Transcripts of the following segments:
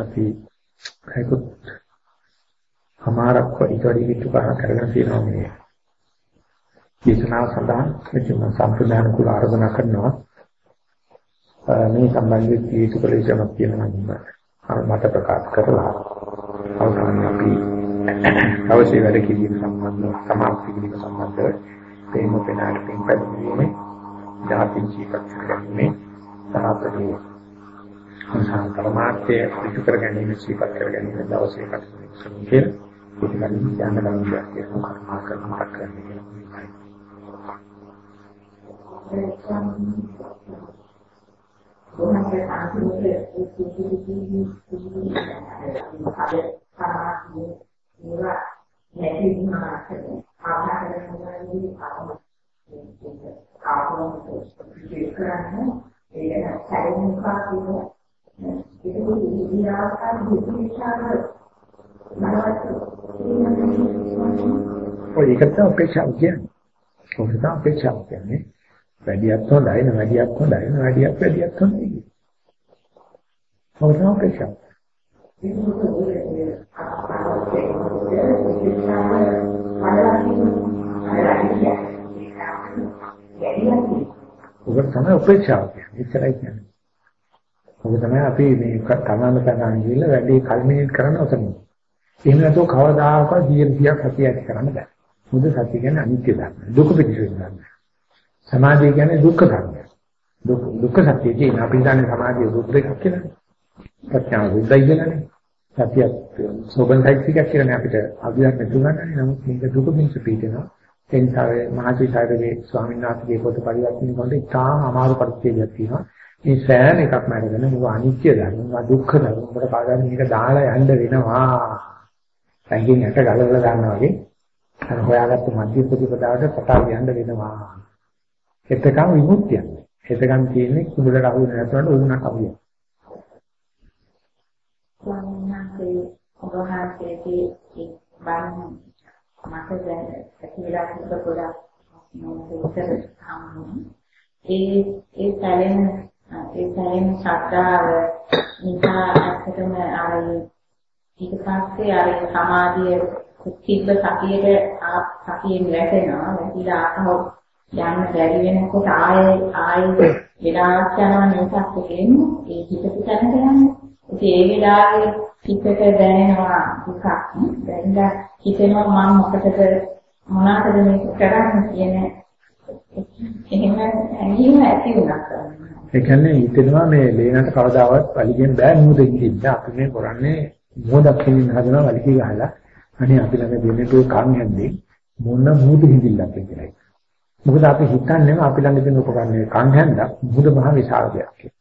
අපි ඒකත් අමාරක් ඉදිරි විතුපහ කරගෙන තියෙනවා මේ දේශනාව සඳහා. මෙතුම සම්ප්‍රදාන කුල ආරාධනා කරනවා. මේ සම්බන්ධයෙන් කීතු කලේශමක් කියනවා මත ප්‍රකාශ කරලා අවසානයේ අපි අවශ්‍ය වැඩ කිරීම සම්බන්ධව සමාප්ති කිරීම සම්බන්ධව ප්‍රේම පෙනාට පින් පැමිණීමේ ජාති ජීවිත කරගන්නේ සහපදී සංසාර පරමාර්ථය පිටු කර ගැනීම සිහිපත් කර ගැනීම දවසේ කටයුතු කරන කියලා. ඉතින් යන ගමන් කියන කර්මා කරන මතක් කරන්නේ කියලා Bukannya aku itu itu itu itu ada sama juga jadi mana apa yang ini apa kalau itu pikirannya ya saya muka itu itu dilakukan di cara ඔය ඒකට අපේක්ෂාව කියන්නේ. කොහොමද අපේක්ෂාව කියන්නේ? වැඩියක් හොඳයි නේ වැඩියක් හොඳයි නේ වැඩියක් වැඩියක් හොඳයි. කොහොමද අපේක්ෂාව? ඔබ තමයි උපේක්ෂාව කියන්නේ. එච්චරයි කියන්නේ. ඔබ තමයි අපි මේ තමන්න තනන් ගිහලා වැඩි කල්මිනේට් කරන්න ඔතන. එහෙම නැතුව කවදාකවත් 100ක් සතිය ඇති කරන්න බෑ. මුද සතිය කියන්නේ අනිත්‍ය ධර්ම. දුක පිටිසෙන් ධර්ම. සමාධිය කියන්නේ දුක්ඛ ධර්ම. දුක්ඛ සත්‍ය කියන අපි දන්නේ සමාධිය දුක් දෙකක් කියලා. ප්‍රඥාව දුක්ඛයි කියලානේ. සතිය සෝබන්යිසික කියන්නේ අපිට අභියන් දුන්නනේ. නමුත් මේක දුක පිංස පිටිනවා. ඒ නිසා මහචිතාරගේ ස්වාමීන් වහන්සේගේ පොත පරිවර්තන කරනකොට ඉතාම අමාරු පරිච්ඡේදයක් තියෙනවා. මේ සෑම එකක්ම අරගෙන මේක අනිත්‍ය ධර්ම, මේක දුක්ඛ ධර්ම. උඹට කාගන්න මේක දාලා යන්න වෙනවා. සංකීර්ණ යට ගලවලා ගන්නවා වගේ අර හොයාගත්ත මධ්‍ය ප්‍රතිපදාවට පටා යන්න වෙනවා. එතකම විමුක්තිය. එතකන් තියෙන්නේ කුඹලට අහු වෙන නැතුවට උගුණක් අහු වෙනවා. ස්වාමීන් වහන්සේ ඔබ වහන්සේගේ බණ මට දැන ඇතිලා තිබ්බ ගොඩක් මොකද ඒ ඒ සැලෙන ඒ සැලෙන ශ්‍රද්ධාව නිසා ඇත්තටම අර ඊට පස්සේ අර සමාධිය කුච්චිබ්බ සතියේට සතියෙන් වැටෙනවා වැටිලා ආපහු යන්න බැරි වෙනකොට ආයේ ආයේ විනාශ යනවා නේද අපේකෙන් ඒ හිතට තැනට යන්නේ. ඉතින් ඒ වෙලාවේ හිතට දැනෙනවා දුකක්. දැන්ලා හිතෙනවා මම මොකටද මොනකටද මේක කරන්නේ කියන එහෙම ඇඟීම ඇති වුණා. ඒ කියන්නේ හිතෙනවා මේ ලේනට කවදාවත් වලිගෙන් බෑ මොකද ඉතින් අපි මේ කරන්නේ මොහොතක් හිමින් හදනවා වලිගය ගහලා අනේ අපි ළඟ දෙන්නේ તો කන් හැන්දේ මොන මොහොත හිඳිල්ලක් කියලායි. මොකද අපි හිතන්නේ අපි ළඟ තියෙන උපකරණේ කන් හැන්දක් මුහුද මහ විශාල දෙයක් කියලා.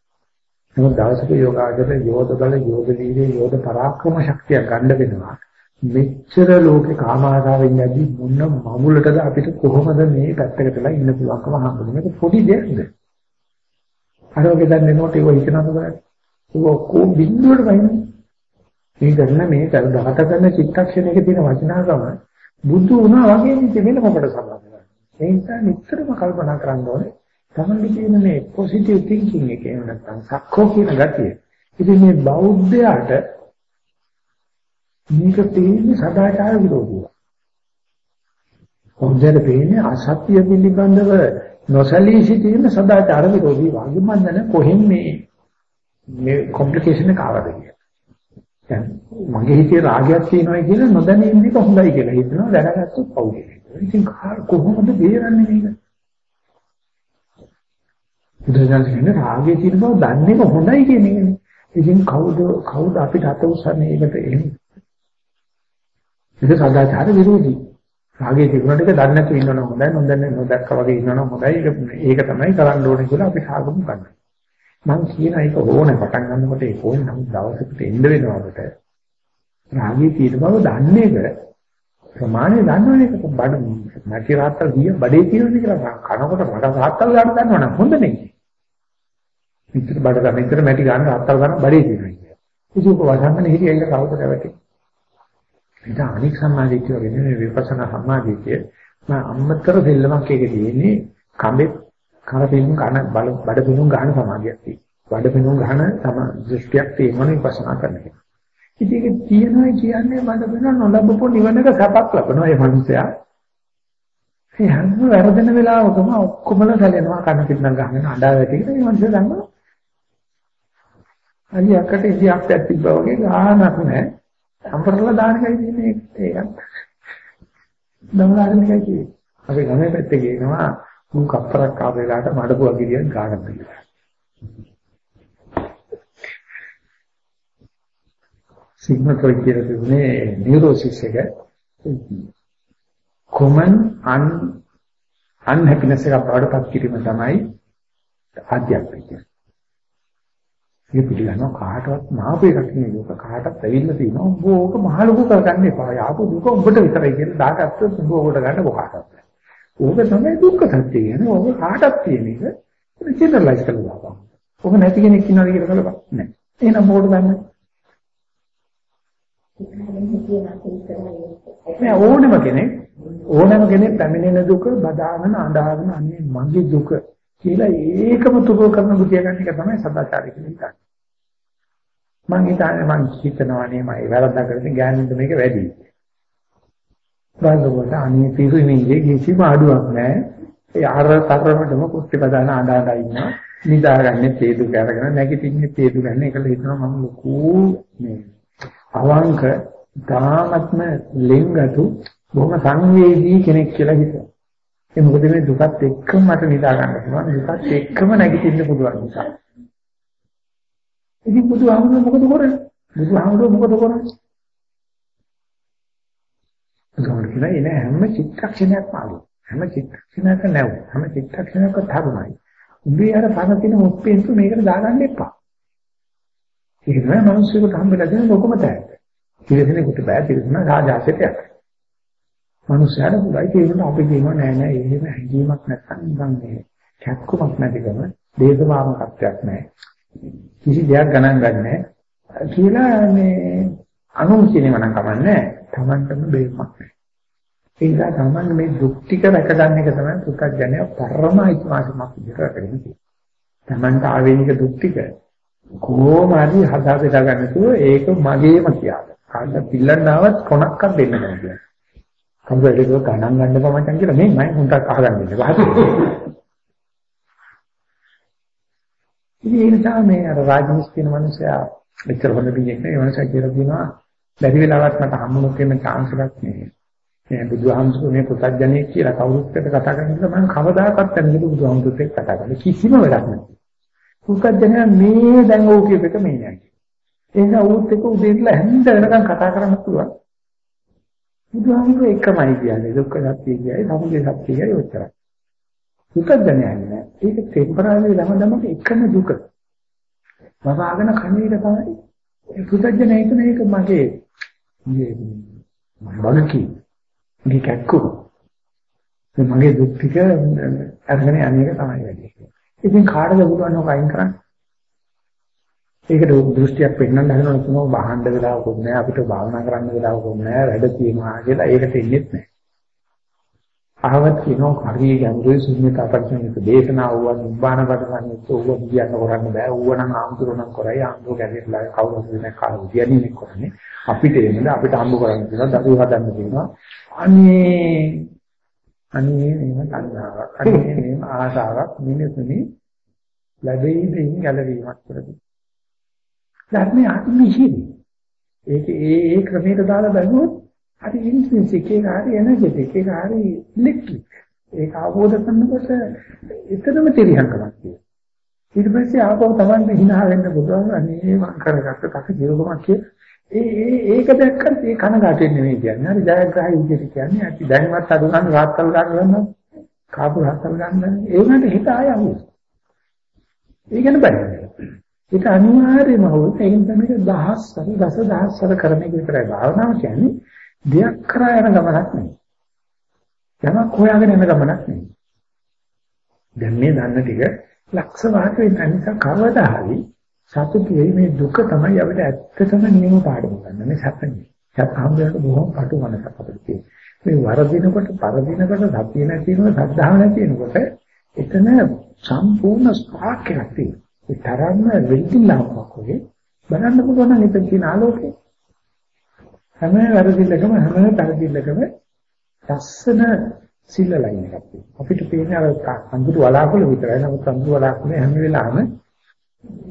නමුත් දවසක යෝගාචර යෝධ බල යෝධ වීර්ය යෝධ පරාක්‍රම ශක්තිය ගන්න වෙනවා. මෙච්චර ලෝකේ කාම ආශාවෙන් යදී මොන මමුලටද අපිට කොහොමද මේ පැත්තකටලා ඉන්න පුළුවන්කම හම්බුනේ මේක පොඩි දෙයක්ද? අර වගේ දැන් එනකොට ඒක හිතනකොට ඒක ඔක්කොම බිඳුවට වයින්නේ. මේ කරන මේ කර දහත කරන චිත්තක්ෂණයක තියෙන වචනාකම බුදු වුණා වගේ නෙමෙයි වෙන මොකට සම්බන්ධ ඒ නිසා නිතරම කල්පනා කරන්න ඕනේ තමන්ගේ තියෙන මේ පොසිටිව් තින්කින් එක එහෙම නැත්නම් සක්කෝ කියන ගතිය. ඉතින් මේ බෞද්ධයාට මේක තියෙන්නේ සදාචාර විරෝධීව. හොඳට පේන්නේ අසත්‍ය පිළිබඳව නොසලී සිටින සදාචාර විරෝධී වගේ මන්දන කොහෙන් මේ මේ කොම්ප්ලිකේෂන් එක ආවද කියලා. දැන් මගේ හිතේ රාගයක් තියෙනවා කියලා නොදැනී ඉන්න එක හොඳයි කියලා හිතනවා දැනගත්තොත් පව් ඉතින් කොහොමද බේරන්නේ මේක? බුදුසසුන කියන්නේ රාගයේ තියෙන බව දන්නේ හොඳයි කියන එකනේ. ඉතින් කවුද කවුද අපිට අත උස්සන්නේ ඒකට එන්නේ? ඒක සදාචාර විරෝධී. රාගයේ තිබුණාට ඒක දන්නේ නැතුව ඉන්නවනම් හොඳයි, නොදන්නේ නොදක්ක වගේ ඉන්නවනම් හොඳයි. ඒක ඒක තමයි කරන්න ඕනේ කියලා අපි සාගමු ගන්නවා. මම කියන එක ඕනේ පටන් ගන්නකොට ඒක ඕනේ නම් දවසකට එන්න වෙනවා අපිට. රාගයේ තියෙන බව දන්නේ ප්‍රමාණය දන්නවනේ ඒක බඩ නැති රාත්තල් දිය බඩේ තියෙනවා කියලා කනකොට මට රාත්තල් ගන්න දන්නවනම් හොඳ නේ. විතර බඩ ගන්න විතර මැටි ගන්න රාත්තල් ගන්න බඩේ තියෙනවා කියලා. ඉතින් ඔක වසංගනේ හිටියයිල කවුරුද රැවටි. ඒක අනික් සම්මාදිටිය වගේ නෙමෙයි විපස්සනා සම්මාදිටිය. මම අම්මතර දෙල්ලමක් එක දෙන්නේ කඹේ කරපිනුම් ගන්න බඩ පිනුම් ගන්න සමාධියක් තියෙනවා. බඩ පිනුම් ගන්න සම දෘෂ්ටියක් තියෙනවා විපස්සනා කරන එක. ඉතින් ඒක තියනවා කියන්නේ මට වෙන නොලබපු නිවනක සපක් ලබනවා මේ මිනිසයා. ඒ හැම වැරදෙන වෙලාවකම ඔක්කොමල සැලෙනවා කන පිටනම් ගහගෙන අඬා වැටිගෙන මේ මිනිස්සු දන්නවා. අලි අකට ඉතියක් පැතිබ්බා වගේ ගානක් නැහැ. සම්පරලා දාන එකයි තියෙන්නේ ඒකත්. දමලාගෙන එකයි තියෙන්නේ. අපි ගමේ පැත්තේ කියනවා මු කප්පරක් ආවෙලාට මඩපු අගිරියක් ගානක් කියලා. සිග්මන්ඩ් කියලා තිබුණේ නියුරෝසිස් එක common un unhappiness එක බවටපත් කිරීම තමයි ආධ්‍යාත්මික. මේ පිළිගන්න කාටවත් මාපු එකක් නෙවෙයි ඔක කාටවත් ඇවිල්ලා තියෙනවා උඹ ඕක මහ ලොකු කරගන්න එපා. යාපු දුක උඹට විතරයි කියලා දාගත්තොත් උඹ ඕකට ගන්න කොහාටවත්. ඕක තමයි දුක්ඛ සත්‍ය කියන්නේ. ඕක කාටවත් තියෙන එක. ජෙනරලයිස් කරලා දාපන්. ඕක නැති කෙනෙක් ඉන්නවද කියලා බලපන්. නෑ. එහෙනම් මොකටද ගන්නේ? නෑ ඕනම කෙනෙක් ඕනම කෙනෙක් පැමිණෙන දුක බදාගෙන අඬාගෙන අනේ මගේ දුක කියලා ඒකම තුරු කරන බුදිය ගන්න එක තමයි සදාචාරය කියන්නේ. මම හිතන්නේ මම හිතනවා නේ මම වැරද්දක් කරලා ගෑනුන්ට මේක වැඩි. බලනකොට අනේ පිරුමින්ගේ කිසිම අඩුවක් නැහැ. ඒ අර තරමටම කුස්ති බදාන අඬා ඉන්නවා. නිදාගන්නේ තේදු කරගෙන නැගිටින්නේ තේදු ගන්න ඒකල හිතනවා මම ලොකු මේ අවංක ධාමත්ම ලෙන්ගතු බොහොම සංවේදී කෙනෙක් කියලා හිතනවා. ඒ මොකද මේ දුකත් එක්කම මට නිදා ගන්න පුළුවන්. දුකත් එක්කම නැගිටින්න පුළුවන් නිසා. ඉතින් බුදුහාමුදුරුවෝ මොකද කරන්නේ? බුදුහාමුදුරුවෝ මොකද කරන්නේ? බුදුහාමුදුරුවෝ කියන්නේ හැම චිත්තක්ෂණයක්ම ආලු. හැම චිත්තක්ෂණයක නැව. හැම චිත්තක්ෂණයක ධර්මයි. උඹේ අර පන තියෙන මුප්පෙන්තු මේකට දාගන්න එපා. ඒක තමයි මිනිස්සුන්ට හම්බෙලා දෙන ලොකම තෑග්ග. ඉතිරිසෙනෙකුට බෑ තිරසන රාජාසයට යක්. මිනිස්යාට පුළයි කියනවා අපි කියනවා නෑ නෑ එහෙම හැඟීමක් නැත්නම් නිකන් මේ කැක්කමක් නැතිකම දේශමාමකත්වයක් නෑ. කිසි දෙයක් ගණන් ගන්නෑ කියලා මේ අනුන්සිනේම නම් කමන්නේ තමන්ටම බේමක් නෑ. ඒ නිසා තමන් මේ දුක් ටික රැක ගන්න එක තමයි පුත්‍ජජනය පරම අයිතිවාසිකමක් විදිහට රැකගෙන තියෙන්නේ. තමන්ට ආවේනික දුක් ටික කොහොම හරි හදා බෙදා ගන්න තුව ඒක මගේම කියලා. කාට පිල්ලන්නවත් කොනක්වත් දෙන්න නැහැ. කවුරුහරි ඒක ගණන් ගන්න පමණක් කියලා මේ මම හුඟක් අහගන්න ඉන්නේ. ඉතින් ඒ නිසා මේ අර රාජනිස් කියන මනුස්සයා මෙච්චර හොඳ බියෙක් නේ. ඒ මනුස්සයා කියලා කියනවා බැරි වෙලාවක් මට හම්බුනොත් එimhe chance එකක් නේ. මේ බුදුහාමුදුරුවෝ මේ පුතඥයෙක් කියලා කවුරුත් එක්ක කතා කරනකොට මම කවදාකවත් ඇන්නද බුදුහාමුදුරුවෝ එක්ක කතා කරන්නේ කිසිම වැඩක් නැහැ. පුතඥයා මේ දැන් ඕක කියප එක මේ නෑ. ඒ නිසා ඌත් එක්ක උදේ ඉඳලා හැන්ද වෙනකන් කතා කරන්න පුළුවන්. බුදුහාමුදුරුවෝ එකමයි කියන්නේ දුක්ඛ සත්‍ය කියයි සමුදය සත්‍ය කියයි ඔච්චරයි. පුතඥයා නෑ. ඒක ටෙම්පරරි ළමදම එකම දුක. වවාගෙන කණේක තමයි ඒ පුතඥයා හිතන එක මගේ මේ වගකී මේ කැක්කු මගේ දුක් ටික අරගෙන අනේක තමයි වැඩි. ඉතින් කාටද පුළුවන් ඔක අයින් කරන්න? ඒකට දෘෂ්ටියක් පෙන්වන්න හදනවා කිව්වම බහන්න වෙලාවකුත් නැහැ අපිට භාවනා කරන්න වෙලාවකුත් නැහැ වැඩ තියෙනවා කියලා ඒකට ඉන්නෙත් නැහැ. අහවත් කියනවා හරිය ගැඹුරු ශුන්‍යත අපරිච්ඡේදිත දේශනා වුණා නිබ්බාන පදන්නේ ඕව කියන්න කරන්න බෑ. ඌව නම් ආම්තුරු නම් කරයි ආම්තුරු ගැදෙట్లా කවුරුත් වෙන කාලු කියන්නේ කරන්නේ. අපිට එන්නේ අපිට හම්බ කරන්න තියෙනවා දරුවෝ හදන්න තියෙනවා. අනේ අනේ මේව තණ්හාවක් අනේ මේව ආසාවක් මිනිසුනි ලැබෙයිදින් ගැලවීමක් කරදී ධර්මයේ අතිමිහිදී ඒක ඒ ඒ ක්‍රමයකට දාලා බැලුවොත් හරි ඉන්ට්‍රින්සික් ඒක හරි එනර්ජටික් ඒක හරි ඉලෙක්ට්‍රික් ඒක අවබෝධ කරනකොට එතරම් තිරියන්කමක් තියෙනවා. ඊට පස්සේ ආපහු Tamanne hina වෙන්න බුදුන් අනේ මං කරගත්ත තක ජීවකමක් කිය ඒ ඒ ඒක දැක්කත් ඒ කනගාටු වෙන්නේ නෙවෙයි කියන්නේ. හරි ජයග්‍රහයි විදිහට කියන්නේ. අපි දැන්වත් අඩු ගන්න රාත්තල් ගන්නවා. කාපු රාත්තල් ගන්න ඒ වුණාට හිත ආය අහුව ඒ ගැන බලන්න ඒක අනිවාර්යම වුත් ඒකෙන් තමයි දහස්වර දස දහස්වර කරන එක විතරයි. භාවනාව කියන්නේ දෙයක් කරා යන ගමනක් නෙවෙයි. යමක් හොයාගෙන යන ගමනක් නෙවෙයි. දැන් මේ දන්න ටික ලක්ෂ වාට වෙන නිසා කවදා හරි සතුටු වෙයි මේ දුක තමයි අපිට ඇත්තටම නියම පාඩම ගන්න මේ සැපනේ. සැප හම්බෙන්න බොහොම පටු මනසක් අපිට තියෙනවා. මේ වරදිනකොට පරදිනකොට සතිය නැති වෙනකොට සද්ධාව නැති වෙනකොට එතන සම්පූර්ණ ස්පාක් එකක් තියෙනවා. ඒ තරම්ම වෙල්තිලාවක් වගේ බලන්න පුළුවන් නම් එතන තියෙන ආලෝකේ හැම වැරදිල්ලකම හැම පැරදිල්ලකම ලස්සන සිල්ල ලයින් එකක් තියෙනවා. අපිට පේන්නේ අර අඳුරු වලාකුළු විතරයි. නමුත් අඳුරු වලාකුළේ හැම වෙලාවෙම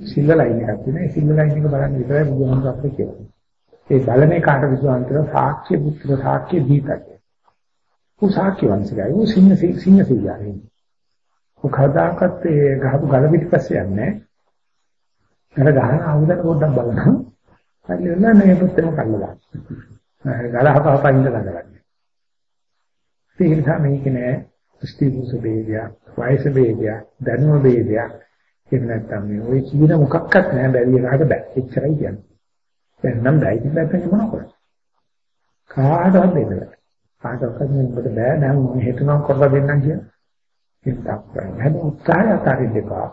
සිල්ල ලයින් එකක් තියෙනවා. ඒ සිල්ල ලයින් එක බලන්න විතරයි බුදුහාමුදුරුවෝ අපිට කියන්නේ. ඒ බලන්නේ කාට විශ්වාසන්තර සාක්ෂි පුත්‍ර සාක්ෂි දීතයි. උ සාක්ෂි වංශයයි. උ සිංහ සිංහ සිල්ලාරේ. උ කදාකත් ඒ ගහපු ගල පිටිපස්සේ යන්නේ. අර ගහන ආයුධ පොඩ්ඩක් බලනවා. හරි වෙලා නේ පුතේම කල්ලලා. ගල හපහප ඉඳලා ගලන්නේ. ඒ නිසා මේක නෑ ස්ටිබුස් බේදියා, වයස බේදියා, දැනුම බේදියා. එහෙම නැත්නම් මේ ওই කියන මොකක්වත් නෑ බැරි එකට බෑ. එච්චරයි කියන්නේ. දැන් නම් බැයි කිව්වට මොනව කරන්නේ? කාටවත් දෙන්න බෑ. කාටවත් මෙන්නට බෑ. දැන් මම හිතනවා කරලා දෙන්නම් කියලා. ඒක තමයි. හැබැයි උත්සාහය අතාරින්න එපා.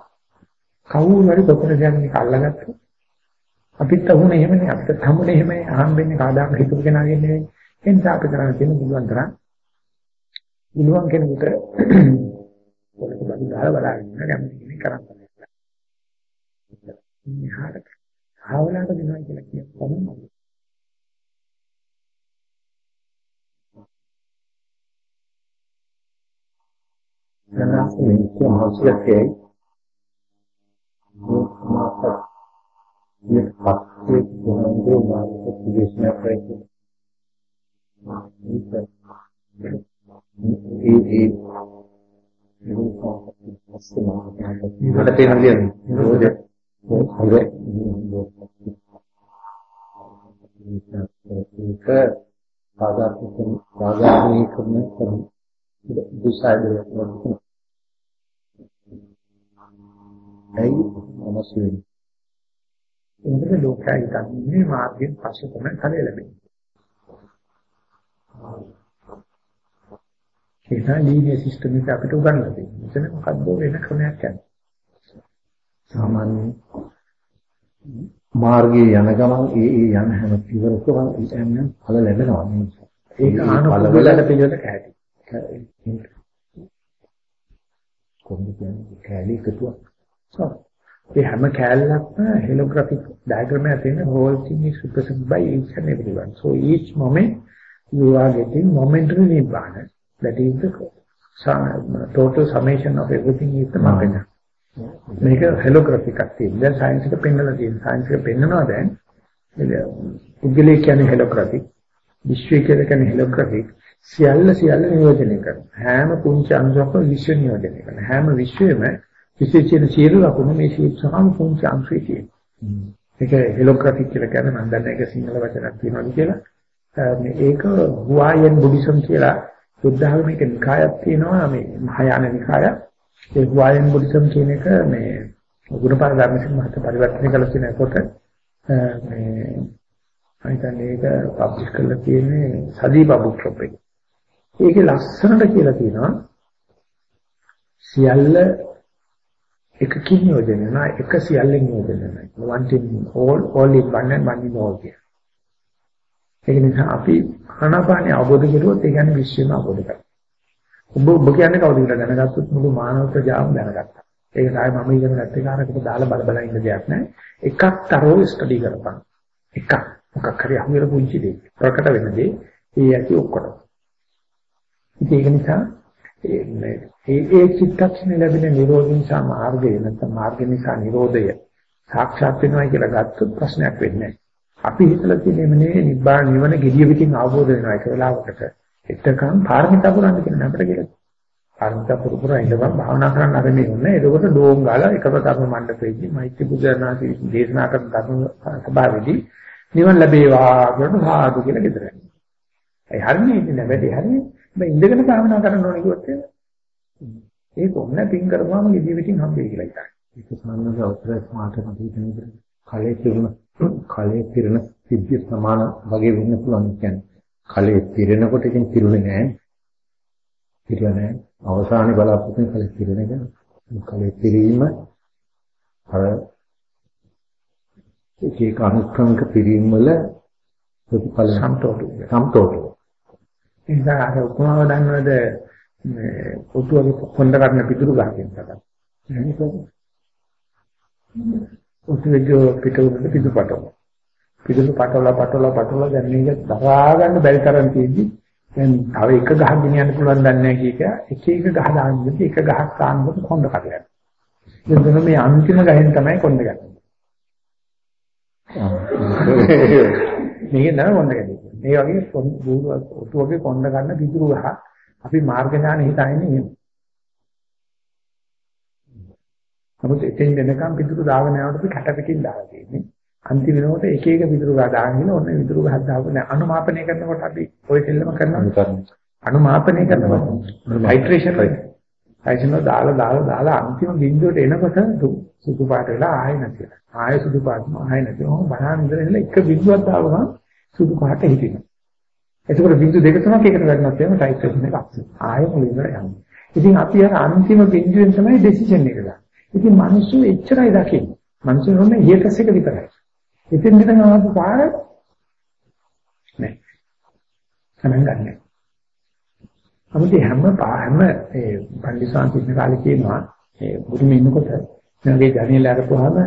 කවුරු හරි කොතන කියන්නේ අල්ලගත්තොත් අපිත් අහුනේ එහෙමනේ අපිට හම්බුනේ එහෙමයි අහම්බෙන්නේ කාදාක හිතුව කෙනාගේ නෙවෙයි. ඒ නිසා අපි කරන්න තියෙන පුළුවන් තරම් පුළුවන් කෙනෙකුට පොලක බඩු දාලා බලාගෙන ඉන්න කැමති කෙනෙක් කරන්න බෑ ඉන්නහට ආවලාට දෙනවා කියලා කියනවා තමයි Grazie, grazie. ये आपके गुणों मार्ग विवेचना करेंगे මට තේරෙන දේ නිරෝධය හොඳ ඒක සාධාරණ සාධාරණීකරණය කරන දුසායදයක් වගේ. ඇයි මොනසෙන්නේ ඒකට ලෝකයන් ගන්නේ මාර්ගයෙන් පස්සේ තමයි ඵලය ලැබෙන්නේ. ඒක ලීනියර් සිස්ටම් එක අපිට උගන්වලා තියෙනවා. එතන මොකද්ද වෙන ක්‍රමයක් යන්නේ. සාමාන්‍ය මාර්ගයේ යන ගමන් ඒ ඒ යන හැම පියවරකම යන ඵල ලැබෙනවා නේ. ඒක ආනුකූලව පිළිවෙලට කැහැටි. කොහොමද කියන්නේ කැලේ එකතුවක්. ඒ හැම කැලලක්ම holographic diagram එකේ තියෙන whole thing is represented by each and everyone. So each moment you are getting momentary nibbana. That is the total summation of everything is the Mahayana. මේක holographic එකක් තියෙනවා. දැන් සයන්ස් එක පෙන්නලා තියෙනවා. සයන්ස් එක පෙන්නනවා දැන් පුද්ගලයෙක් කියන්නේ holographic, විශ්වය කියලා කියන්නේ holographic. සියල්ල සියල්ල නියෝජනය කරනවා. හැම පුංචි අංශයක්ම විශ්ව නියෝජනය කරනවා. හැම විශ්වෙම විශේෂයෙන් සියලු ලකුණු මේ සීත්සහම පුංචි අංශය තියෙනවා. ඒක හෙලෝග්‍රැෆික් කියලා කියන්නේ මම දන්නේ ඒක සිංහල වචනක් තියෙනවද කියලා. මේ ඒක හුවායන් බුද්දිසම් කියලා බුද්ධාගම මේක නිකායක් තියෙනවා මේ මහායාන නිකාය. ඒ හුවායන් බුද්දිසම් කියන එක මේ ගුණපාල ධර්මසිංහ මහත්තයා පරිවර්තනය කළ කෙනෙකුට මේ අයිතන්නේ ඒක පබ්ලිෂ් කරලා තියෙන්නේ සදීප බුක් ෂොප් එකේ. ඒකේ ලස්සනට කියලා තියෙනවා සියල්ල එකකින් යෝජනය වෙනවා එක සියල්ලෙන් යෝජනය වෙනවා one thing all all in one and one in all කිය. ඒක නිසා අපි ආනාපානිය අවබෝධ කරුවොත් ඒ කියන්නේ විශ්වයම අවබෝධ කරගන්නවා. ඔබ ඔබ කියන්නේ කවුද කියලා දැනගත්තොත් මුළු මානව ප්‍රජාවම දැනගත්තා. ඒක තමයි මම ඉගෙන ගත්ත කාරකට දාලා බල බල ඉන්න දෙයක් නෑ. එකක් තරෝ ස්ටඩි කරපන්. එකක් මොකක් හරි අහුවෙලා පුංචි දෙයක්. ප්‍රකට වෙන දේ ඒ ඇති ඔක්කොම. ඒක නිසා මේ ඒ චිත්තක්ෂණ ලැබෙන නිරෝධ නිසා මාර්ගය නැත්නම් මාර්ග නිසා නිරෝධය සාක්ෂාත් වෙනවා කියලා ගත්තොත් ප්‍රශ්නයක් වෙන්නේ නැහැ. අපි හිතලා තියෙන්නේ මේ නිබ්බාන නිවන gediya පිටින් අවබෝධ වෙනවා ඒක වෙලාවකට. එතකන් පාරමිතා පුරන්න කියන අපිට කියලා. පාරමිතා පුරු පුරා ඉඳපන් භාවනා කරන්න ආරම්භ වෙන්නේ. එතකොට ඩෝම් ගාලා එකම ධර්ම මණ්ඩපයේදී මෛත්‍රී බුදුරණාහි දේශනා කරන ධර්ම සභාවේදී නිවන ලැබේවා කියන සාදු කියලා ගෙදරයි. ඒ හරිනේ ඉන්නේ වැඩි හරිනේ. මේ ඉඳගෙන භාවනා කරන්න ඕනේ කිව්වොත් ඒක ඔන්න පින් කරපුවාම ජීවිතින් හම්බෙයි කියලා හිතන්නේ. ඒක සම්මත අවසරයි මාට මතක කලේ පිරෙන කලේ පිරෙන සිද්ධිය සමාන වගේ වෙන්න පුළුවන් කියන්නේ. කලේ පිරෙනකොට ඉතින් පිරුනේ නැහැ. පිරලා නැහැ. අවසානයේ බලාපොරොත්තු කලේ පිරෙන එක. කලේ පිරීම අර එක අනුක්‍රමික පිරීම වල ප්‍රතිඵල සම්තෝෂ සම්තෝෂ නිසා අර උපමාව දන්නවද මේ පොතුවගේ කොණ්ඩ කරන පිටුරු ගහකින් තමයි. ඒක ඔතුවේජෝ පිටුරු පිටුපටව. පිටුළු පටවලා පටවලා පටවලා දැන් මේක දරා ගන්න බැරි තරම් තියෙද්දි දැන් තව එක ගහක් ගෙනියන්න පුළුවන් දන්නේ නැහැ කීක එක එක ගහ දාන්නත් එක ගහක් තාන්නත් කොණ්ඩ යනවා. දැන් මේ අන්තිම ගහෙන් තමයි කොණ්ඩ ගන්නේ. මේක නෑ කොණ්ඩ ගන්නේ. මේ වගේ ඔටු වගේ කොණ්ඩ ගන්න පිටුරු ගහ අපි මාර්ග ඥාන හිතන්නේ එහෙම. නමුත් එතෙන් වෙනකම් පිටුරු දාගෙන යනකොට අපි කැට පිටින් දාලා තියෙන්නේ. අන්තිම වෙනකොට එක එක පිටුරු ගහ දාගෙන ඔන්න පිටුරු ගහ දාපු නෑ අනුමාපනය කරනකොට අපි ওই දෙල්ලම කරනවා. අනුමාපනය කරනවා. හයිඩ්‍රේෂන් එක. හයිඩ්‍රේෂන් දාලා දාලා දාලා අන්තිම බිඳුවට එනකොට සුදු පාට වෙලා ආයෙ නැතිලා. ආයෙ සුදු පාටම ආයෙ නැතිවම බහන ඉඳලා එක බිඳුවක් දාවම සුදු පාට හිතෙනවා. එතකොට බිඳු දෙක තුනක් එකට වැඩනක් වෙන ටයිප් එකක් අප්සෙට්. ආයෙ මුලින්ම යනවා. ඉතින් අපි අර අන්තිම බිඳුවෙන් තමයි ඩිසිෂන් එක ගන්න. ඉතින් මිනිස්සු එච්චරයි දකින්නේ. මිනිස්සු හොන්නේ ඊටස් එක විතරයි. ඉතින් මෙතන ආපු පාර නෑ. ගණන් ගන්න. අපි හැම පාරම ඒ පන්දිසාන් කියන කාලේ කියනවා ඒ බුදුම ඉන්නකොට මේ වගේ ධනියල අරපුවාම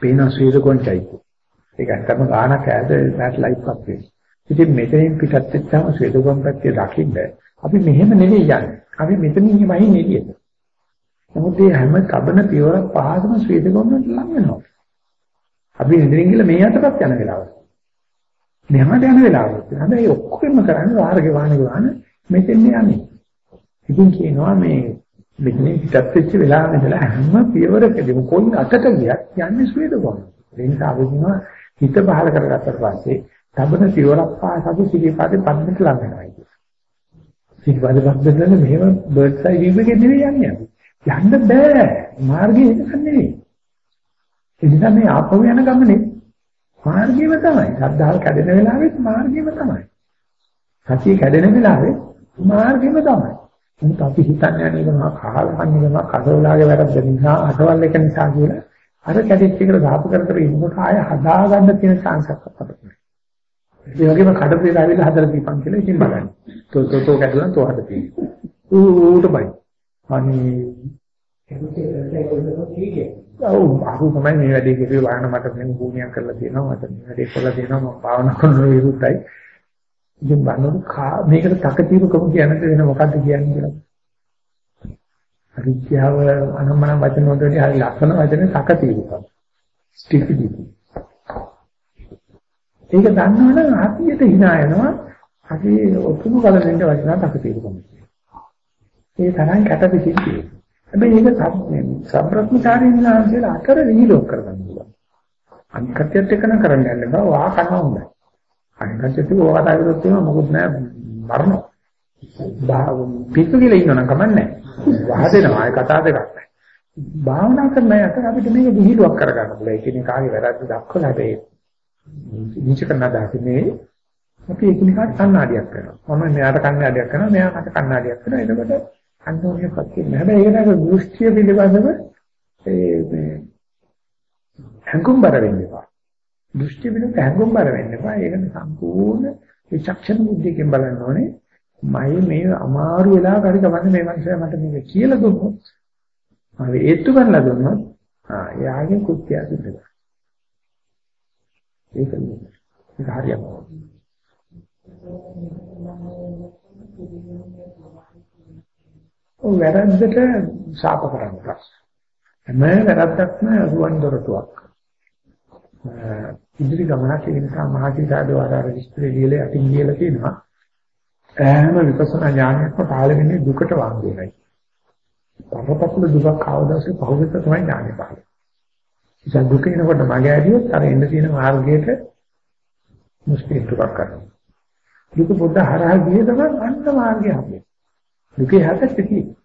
පේන සීර කොන්චයි. ඒක ඇත්තම ගානක් ඈත සැටලයිට් එකක් වෙන්නේ. ඉතින් මෙතනින් පිටත් වෙච්චාම ස්වීද කොන් පැත්තේ දකින්න අපි මෙහෙම නෙවෙයි යන්නේ. අපි මෙතනින් වහින් එළියට. නමුත් මේ හැම කබන පියවර පහසම ස්වීද කොන් වලට ලං වෙනවා. අපි ඉදිරියෙන් ගිහලා මේ අතටත් යන වෙලාවට. මෙහාට යන වෙලාවට. හැබැයි ඔක්කොම කරන්නේ වාරගේ වාහනේ වාහන මෙතෙන් යන්නේ. ඉතින් කියනවා මේ මෙතන පිටත් වෙච්ච වෙලාවෙ ඉඳලා හැම පියවරකදීම කොයි අතට ගියත් යන්නේ ස්වේද කොන. ඒ නිසා අපි කියනවා හිත පහල කරගත්තට පස්සේ තබන පියවරක් පාස අපි සිලිපාදේ පද්මට ලඟ වෙනවා කියන්නේ. සිලිපාදේ පද්මට මෙහෙම බර්ඩ්ස් අයි වීව් එකේ නෙවෙයි යන්නේ අපි. යන්න බෑ. මාර්ගය ඒක නෙවෙයි. ඒ නිසා මේ ආපහු යන ගමනේ මාර්ගයම තමයි. ශ්‍රද්ධාව කැඩෙන වෙලාවෙත් මාර්ගයම තමයි. සතිය කැඩෙන වෙලාවෙත් මාර්ගෙම තමයි. මොකද අපි හිතන්නේ අනේ මම කහලන්නේ මම කසවලාගේ වැරද්ද නිසා අසවල් එක නිසා කියලා අර කැඩිච්ච එකට දාපු කර කර ඉන්නකොට ආය හදාගන්න තියෙන chance එකක් අපිට. ඒ වගේම කඩපේ දාවිලා හදලා දීපන් කියලා ඉතින් බලන්න. තෝ තෝ තෝ කැඩලා තෝ හද තියෙන්නේ. ඌ ඌට බයි. අනේ ඔව් අහු තමයි මේ වැඩේ කිව්වේ වාහන මට මෙන්න භූමියක් කරලා තියෙනවා මට මේ වැඩේ කරලා තියෙනවා මම භාවනා කරන විරුද්ධයි ඉතින් බලනකොට මේකට තකතිරුකම කියන්නද වෙන මොකද්ද කියන්නේ කියලා. අවිද්‍යාව අනම්මන වචන වලට හරි ලස්සන වචනේ තකතිරුකම. ස්ටිෆිඩිටි. ඒක දන්නවනම් හතියට hina යනවා. අපි ඔතුණු කල දෙන්න වචන තකතිරුකම. ඒ තරම් කැටපිටින් තියෙනවා. හැබැයි ඒක සම්ප්‍රත්මචාරී විලාසයල අතර විහිලෝක කරගන්න පුළුවන්. අනිකත්‍යත් එක්ක නම් කරන්න යන්න බෑ. වා කනවා හොඳයි. අනිකටට ඕක කතා කරොත් එහෙම මොකුත් නෑ මරනවා. පිස්සු කියලා ඉන්නවනම් කමන්නේ නෑ. වහදෙනවා ඒ කතා දෙකක් නෑ. භාවනා කරන අතර අපිට මේක දිහිලුවක් කරගන්න පුළුවන්. ඒ කියන්නේ කාගේ වැරද්ද දක්වලා හැබැයි නිච කරන දාන්නේ අපි එකිනෙකාට කණ්ණාඩියක් කරනවා. මම මෙයාට කණ්ණාඩියක් කරනවා, මෙයා මට කණ්ණාඩියක් කරනවා. එතකොට අන්තෝනියපත් කියන්නේ. හැබැයි ඒකට දෘෂ්ටිය පිළිබඳව ඒ මේ හංගුම්බර වෙන්න එපා. දෘෂ්ටි විරුද්ධ හැඟුම්බර වෙන්න එපා. ඒකට සම්පූර්ණ විචක්ෂණ බුද්ධියකින් බලන්න ඕනේ. මයි මේ අමාරු වෙලා හරි ගමන්නේ මේ මනුස්සයා මට මේක කියලා දුන්නොත් හරි ඒත්තු කරලා දුන්නොත් ආ එයාගේ කුත්‍ය සිද්ධ කරනවා. ඒක ඒක හරියම. ඔය වැරද්දට ශාප කරන්නේ. හැම වැරද්දක්ම රුවන් දොරටුවක්. ඉදිරි ගමනක් ඒ නිසා මහසීසාද ආකාර විස්තරය ලියලා අතින් ලියලා තියෙනවා. ඈම විපස්සනා ඥානයක්ම පහළ වෙන්නේ දුකට වාංගුවයි. පරපතුල දුක කවදාසේ පහුවෙත තමයි ඥානෙ පහළ. ඉතින් දුක එනකොට මගේ ඇදියොත් අර එන්න තියෙන මාර්ගයට මුස්පීට්ටුවක් කරනවා. දුක පොඩ්ඩ හරහා ගියේ තමයි අන්න මාර්ගය හම්බෙන්නේ. දුකේ හැටත් තියෙන්නේ.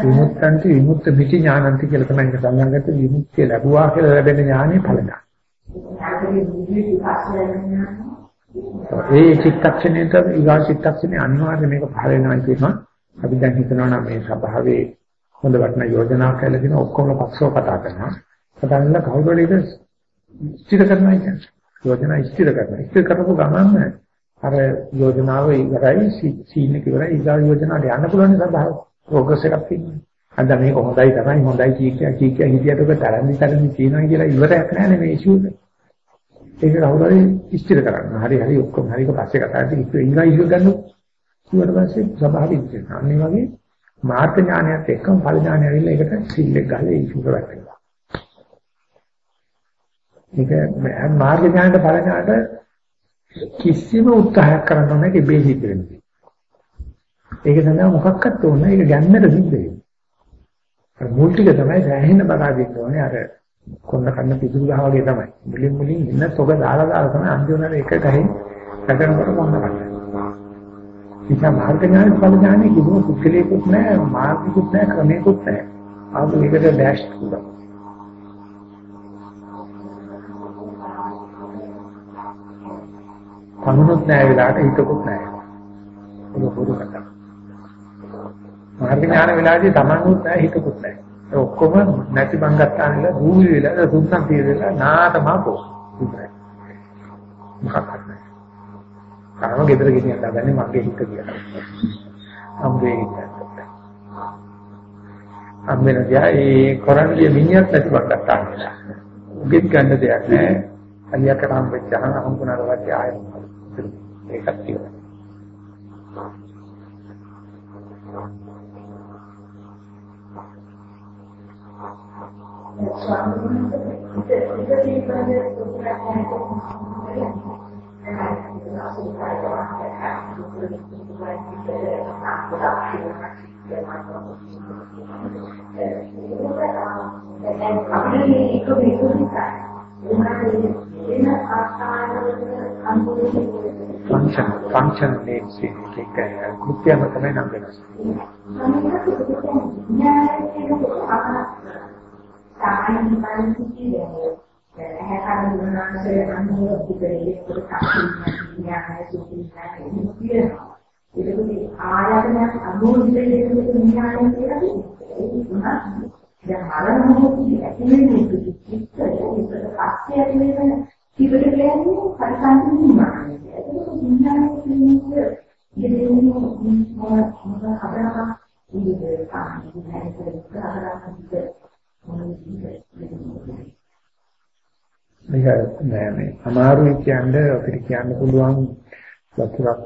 විමුක්තන්ති විමුක්ත පිටි ඥානන්ති කියලා තමයි ඒක සම්බන්ධගත විමුක්තිය ලැබුවා කියලා ලැබෙන ඥානෙ ඵලදා. ඒ චිත්තක්ෂණයට ඊගා චිත්තක්ෂණේ අනිවාර්යයෙන් මේක පහල වෙනවා කියනවා. අපි දැන් හිතනවා නම් මේ සභාවේ හොඳ වටිනා යෝජනා කියලා දෙන ඔක්කොම පක්ෂව කතා කරනවා. කතා කරලා කවුරු හරි ඒක ස්ථිර කරනවා කියන්නේ. යෝජනා ඉස්තිර කරනවා. ඉස්තිර කරපු ගමන් අර යෝජනාව ඉවරයි සීන් එක ඉවරයි ඊගා යෝජනාවට යන්න පුළුවන් නිසා ප්‍රෝග්‍රස් එකක් තියෙනවා. අද මේක හොඳයි තමයි හොඳයි කිය කිය කිය කිය හිතියට ඔබ තරන්දි තරන්දි තියෙනවා කියලා ඉවරයක් නැහැ මේ ඉෂුව එක. ඒක කවුරුහරි ඉස්තිර කරන්න. හරි හරි ඔක්කොම හරික පස්සේ කතා කරලා ඊගා ඉෂුව ගන්න. ඊට පස්සේ ස්වභාවික වෙනවා. අනේ වගේ මාර්ග ඥානයත් එක්කම ඵල ඥානය ඇවිල්ලා ඒකට සිල් එක ගහලා ඉෂුව කරගන්නවා. මේක මාර්ග ඥානට ඵල ඥානට කිසිම උත්සාහයක් කරන්න ඕනේ ඉබේ සිද්ධ වෙන්නේ. ඒක සඳහා මොකක්වත් ඕනේ ඒක ගැන්නට සිද්ධ වෙන්නේ. අර මුල් ටික තමයි සෑහෙන බලා දෙන්න ඕනේ අර කොන්න කන්න පිටුරු ගහ වගේ තමයි. මුලින් මුලින් ඉන්න තොග දාලා දාලා තමයි අන්තිමට එක ගහින් රැකෙනකොට කොන්න කන්න. ඉතින් මාර්ග ඥාන ඵල ඥානෙ කිසිම කුසලයක්වත් නැහැ මාර්ගිකුත් නැහැ ක්‍රමයක්වත් නැහැ. ආපු එකට ඩෑෂ් කරනවා. කමුණුත් නැහැ වෙලාවට හිතකුත් නැහැ. ඒක පොදු කතාවක්. මාර්ග ඥාන වෙලාවේදී තමන්ුත් නැහැ හිතකුත් නැහැ. ඒ ඔක්කොම නැති බංගත්තාන ඉල දූවි වෙලා දුන්නක් తీරලා නාතමා පො. මොකක්ද නැහැ. කාම ගෙදර ගෙනියන්න හදන්නේ මගේ හිත කියලා. අම්බේ හිතට. අම්බේ නදියා ඒ කොරන්ලිය මිනිහත් නැති බංගත්තාන ඉල. උගෙත් ගන්න දෙයක් නැහැ. අලියට හම්බෙච්චහම හම්බුනාට පස්සේ ආයෙත් ขึ้นในขัดเดียวแต่แต่ไม่มีก็มีผู้ที่ใส่ที่ function function needs එක කෘත්‍යම තමයි නම් වෙනස්. ආයතනයක් අනුමෝදිතේ කියන විඥානය කියලා තියෙනවා. දැන් මරණ මොහොතේ ඇති වෙන්නේ කිසිත් ඒකට පස්සේ ඇති වෙන ඉවර කියන්නේ මේක නෑ මේ අමාරුයි කියන්නේ අපිට කියන්න පුළුවන් වතුරක්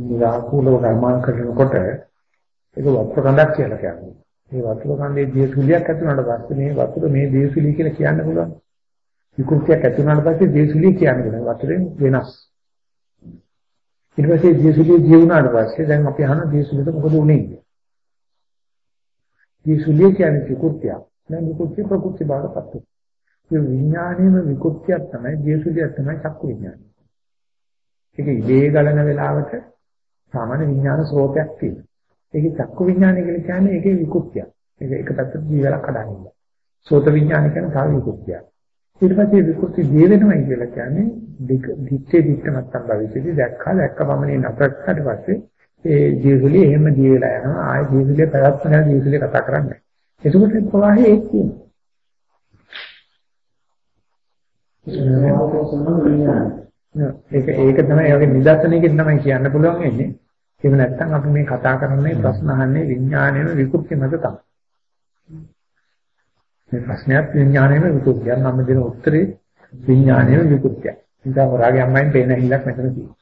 නිරාකූලව ගමන් කරනකොට ඒක වතුර කඳක් කියලා කියන්නේ. මේ වතුර කඳේ දියසුලියක් ඇති වුණාට පස්සේ මේ වතුර මේ දියසුලිය කියලා කියන්න පුළුවන්. විකෘතියක් ඇති වුණාට පස්සේ දේසුලිය කියන්නේ වතුරෙන් වෙනස්. ඊට පස්සේ දේසුලිය ජී වුණාට පස්සේ දැන් අපි අහන දේසුලියට මොකද උනේ කියන්නේ. දේසුලිය කියන්නේ විකෘතියක්. දැන් විකෘතිය ප්‍රකෘති බාරපත් වෙනවා. ඒ විඥානයේම විකෘතියක් තමයි දේසුලියක් තමයි චක්කු විඥානය. ඒක ඉබේ ගලන වෙලාවට සාමාන්‍ය විඥාන ස්රෝතයක් තියෙනවා. ඒකේ චක්කු විඥානය කියලා කියන්නේ ඒකේ විකෘතියක්. ඒක එක පැත්තට ජීවලක් හදාගන්න. සෝත විඥානය කියන්නේ තව විකෘතියක්. ඊට පස්සේ විකෘති දී වෙනවා කියලා කියන්නේ දිත්තේ දිත්ත නැත්තම් භවිෂයේදී දැක්කා දැක්ක පමණින් අපරක්ෂට පස්සේ ඒ ජීවිතේ එහෙම දී වෙලා යනවා ආය ජීවිතේ පැවැත්ම ගැන ජීවිතේ කතා කරන්නේ. එතකොට ප්‍රවාහයේ ඒක තියෙනවා. ඒක ඒක තමයි ඒකේ නිදර්ශනයකින් තමයි කියන්න පුළුවන් වෙන්නේ. එහෙම නැත්නම් අපි මේ කතා කරන්නේ ප්‍රශ්න අහන්නේ විඥානයේ විකෘති මත තමයි. මේ ප්‍රශ්නයක් විඥාණයම විකෘතියක් මම දෙන උත්තරේ විඥාණයම විකෘතියක්. ඉතින් හොරාගේ අම්මෙන් පේන හිලක් මෙතන තියෙනවා.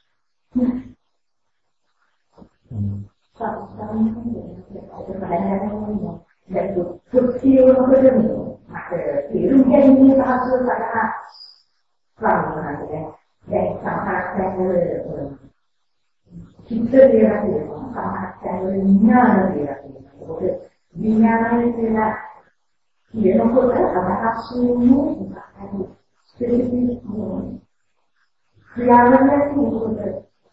දැන් කුස්සිය මොකද මේ මට තේරුම් ගැනීම පහසුව සඳහා ප්‍රාණනාද දැන් සාහාරයෙන් චිත්ත දේවා කියනවා සාහාරයෙන් විඥාන දේවා කියනවා මොකද විඥානයේ තියෙන කියනකොට අදහස් වෙන්නේ ක්‍රියාවලියක්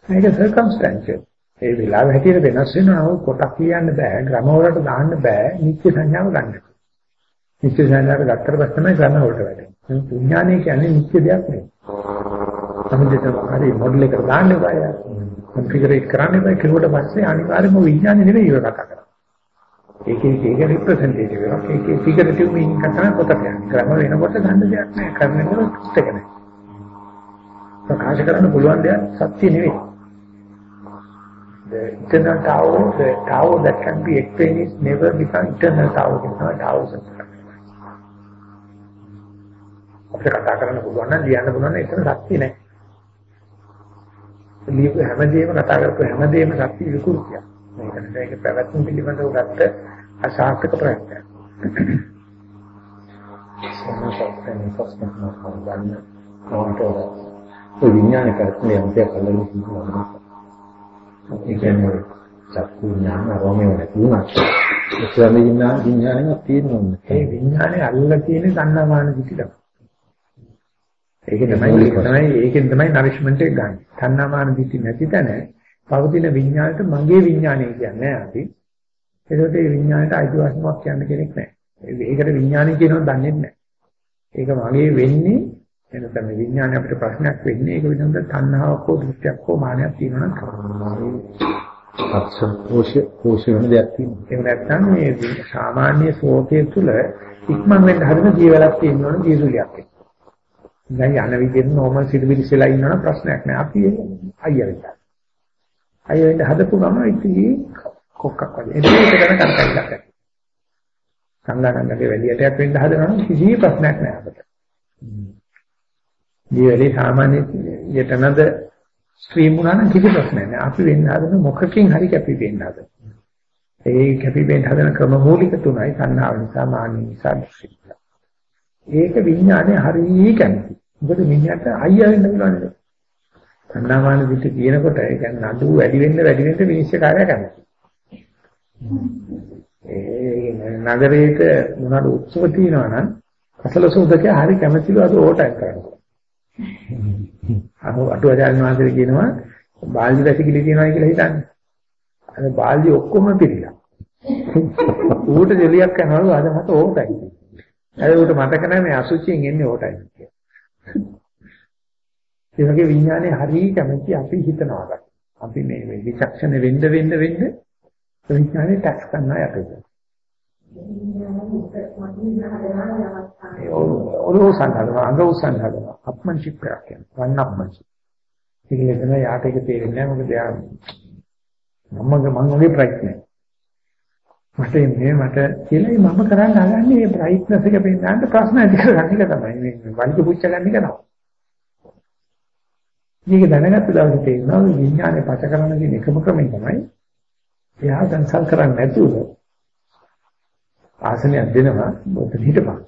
මේක සර්කම්ස්ටැන්ෂල් ඒ වෙලාව හැටියට වෙනස් වෙනවා නමුත් කොටක් කියන්න බෑ ග්‍රම වලට දාන්න බෑ නිත්‍ය සංඥාව ගන්න. නිත්‍ය සංඥාවට ගත්තට පස්සේ තමයි ග්‍රම වලට වැටෙන්නේ. විඥානය කියන්නේ නිත්‍ය දෙයක් නෙවෙයි. සමුදේට හරි මොඩල් එකට දාන්න බෑ. කන්ෆිගරේට් කරන්න බෑ කිව්වට පස්සේ අනිවාර්යයෙන්ම විඥානය නෙවෙයි ඒක කතා කරන්නේ. ඒකේ ඒක රිප්‍රසන්ටේටිව් එකක්. ඒකේ ෆිගරටිව් මීනින්ග් එක තමයි පොත කියන්නේ. ක්‍රම වෙනකොට ගන්න දෙයක් නැහැ. කරන්නකොට පුස්තක නැහැ. ඒක ඒක ඒක තමයි නම් වෙනස්. සම්පූර්ණ සම්පූර්ණ. දැන් කුස්සිය මොකද මේ මට තේරුම් ගැනීම පහසුව සඳහා ප්‍රාණනාද දැන් සාහාරයෙන් විඥාන දේවා කියනවා. ප්‍රකාශ කරන්න පුළුවන් දෙයක් සත්‍ය නෙවෙයි. The eternal Tao, the Tao that can be explained is never become eternal Tao. It's not Taoism. අපිට කතා කරන්න පුළුවන් නම් ලියන්න පුළුවන් නම් එතන සත්‍ය නැහැ. ලියපු හැමදේම කතා කරපු හැමදේම සත්‍ය විකෘතියක්. මේක නිසා ඒක පැවැත්ම පිළිබඳව ගත්ත අසාර්ථක ප්‍රයත්නයක්. සමහරවිට ප්‍රශ්න ගන්න කොහොමද ඔය විඥාන කරන්නේ අන්තය කලින් කියනවා. ඒ කියන්නේ චක්කු ඥාන රෝමේ වෙන තුනක්. ඒ විඥාන විඥානයක් තියෙනවා. ඒ විඥානේ අල්ල තියෙන සංනාමාන පිටියක්. ඒක තමයි ඒක තමයි ඒකෙන් තමයි නරිෂ්මන්ට් එක ගන්න. සංනාමාන පිටි නැති තැන පවතින විඥානට මගේ විඥානය කියන්නේ අපි. ඒකට ඒ විඥානයට අයිතිවාසිකමක් කියන්න කෙනෙක් නැහැ. ඒකට විඥානය කියනවද දන්නේ නැහැ. ඒක මගේ වෙන්නේ එනතම විඥානය අපිට ප්‍රශ්නයක් වෙන්නේ ඒක විදිහට තණ්හාවක් හෝ දෘෂ්ටියක් හෝ මානයක් තියෙනවා නම් අක්ෂ කෝෂ වෙන දෙයක් තියෙනවා. ඒක නැත්නම් මේ සාමාන්‍ය ශෝකයේ තුල ඉක්මන් වෙන්න හදන ජීවලක් තියෙනවනේ ජීවිතයක්. දැන් යන විදිහට normal සිටිවිලි වෙලා ඉන්නවනම් ප්‍රශ්නයක් නෑ. අපි අයිය වෙන්න. අයිය වෙන්න හදපු ගම ඉතින් කොක්කක් වගේ. ඒක ගැන කල්පනා කරලා. සංගානංගගේ වැලියටයක් වෙන්න හදනවනම් කිසි ප්‍රශ්නයක් නෑ අපිට. ජීවිතේ සාමාන්‍ය යටනද ස්ට්‍රීම් වුණා නම් කිසි ප්‍රශ්නයක් නෑ. අපි වෙන්න හදන මොකකින් හරි කැපි වෙන්න හදන. ඒ කැපි වෙන්න හදන ක්‍රම මූලික තුනයි සංනාව නිසා මාන නිසා දෘෂ්ටි. ඒක විඥානේ හරිය කැමති. මොකද මිනිහට අයියා වෙන්න නේද? සංනාමාන පිට කියනකොට ඒ කියන්නේ නඩු වැඩි වෙන්න වැඩි වෙන්න විනිශ්චයකාරයා කැමති. ඒ නගරයක මොනවාද උත්සව තියෙනවා නම් අසලසෝදක හරි කැමතිලු අද ඕටක් කරනවා. අහු අටුවාචාර්ය වහන්සේ කියනවා බාල්දි වැසිකිලි තියනවා කියලා හිතන්නේ. අර බාල්දි ඔක්කොම පිළිලා. ඌට දෙලියක් කරනවලු අද මට ඕටයි. අර ඌට මතක නැහැ මේ අසුචියෙන් එන්නේ ඕටයි කියලා. ඒ වගේ විඥානේ හරිය කැමති අපි හිතනවා. අපි මේ විචක්ෂණ වෙන්න වෙන්න වෙන්න විඥානේ ටැක්ස් කරනවා යටට. ඔලෝ සංහදනවා අඟ උසන් හදනවා. අප්මන්ෂිප් කරක් කියන්නේ වන්න අප්මන්ෂිප් ඒකල තමයි යාට ඒක තේරෙන්නේ නැහැ මොකද යා මම මම වගේ ප්‍රයත්නයි මට මේ මට කියලා මම කරන්න හදන්නේ මේ බ්‍රයිට්නස් එක පෙන්වන්න ප්‍රශ්න ඇති කරගන්න එක තමයි. මේ වලික පුච්ච ගන්න එක නෝ මේක දැනගත්ත දවසේ තේරෙනවා විඥානේ පච කරන කියන එකම ක්‍රමය තමයි එයා සංසල් කරන්නේ නැතුව ආසනයක් දෙනවා ඔතන හිටපන්.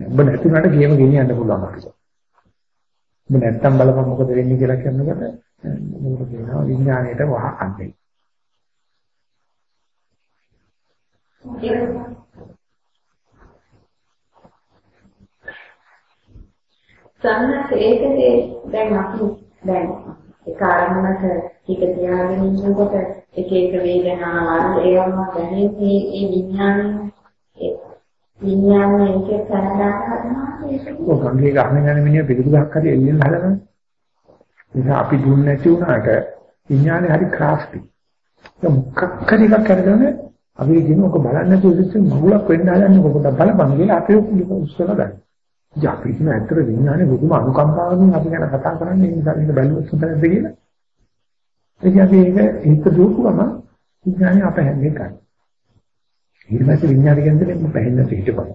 ඔබ නැතුණාට ගේම ගෙනියන්න පුළුවන් අපිට. ඔබ නැත්තම් බලපන් මොකද වෙන්නේ කියලා කියනකොට මොකද කියනවා විඥාණයට වහකන්නේ. සම්මත ඒකේ දැන් අපි දැන් ඒ කාරණාක ටික තියාගෙන ඉන්නකොට එක එක වේදනාවල් ඒවම දැනෙන්නේ ඒ විඥානයේ විඥානයේ එක සරලට හදනවා ඒක. ඔය ගංගේ ගහන යන මිනිහ පිළිගහක් හරි එල්ලෙන්න හදනවා. නිසා අපි දුන්නේ නැති වුණාට විඥානේ හරි ක්‍රාෆ්ටි. ඒක මොකක් හරි එකක් කරගෙන අපි කියන ඔක බලන්න නැතුව ඉතින් මගුලක් වෙන්න හදන්නේ කොහොමද බලපන් කියලා අපි උත්සාහ ගන්න. ඉතින් අපි කියන ඇත්තට විඥානේ බුදුම අනුකම්පාවෙන් අපි ගැන කතා කරන්නේ ඒ නිසා මේක බැලුවොත් හොඳ කියලා. ඒ කියන්නේ ඒක හිත දුවපුවම විඥානේ අප හැන්නේ ගන්න. ඊට පස්සේ විඥාන කියන්නේ මේ පැහැෙන්න පිටපොළ.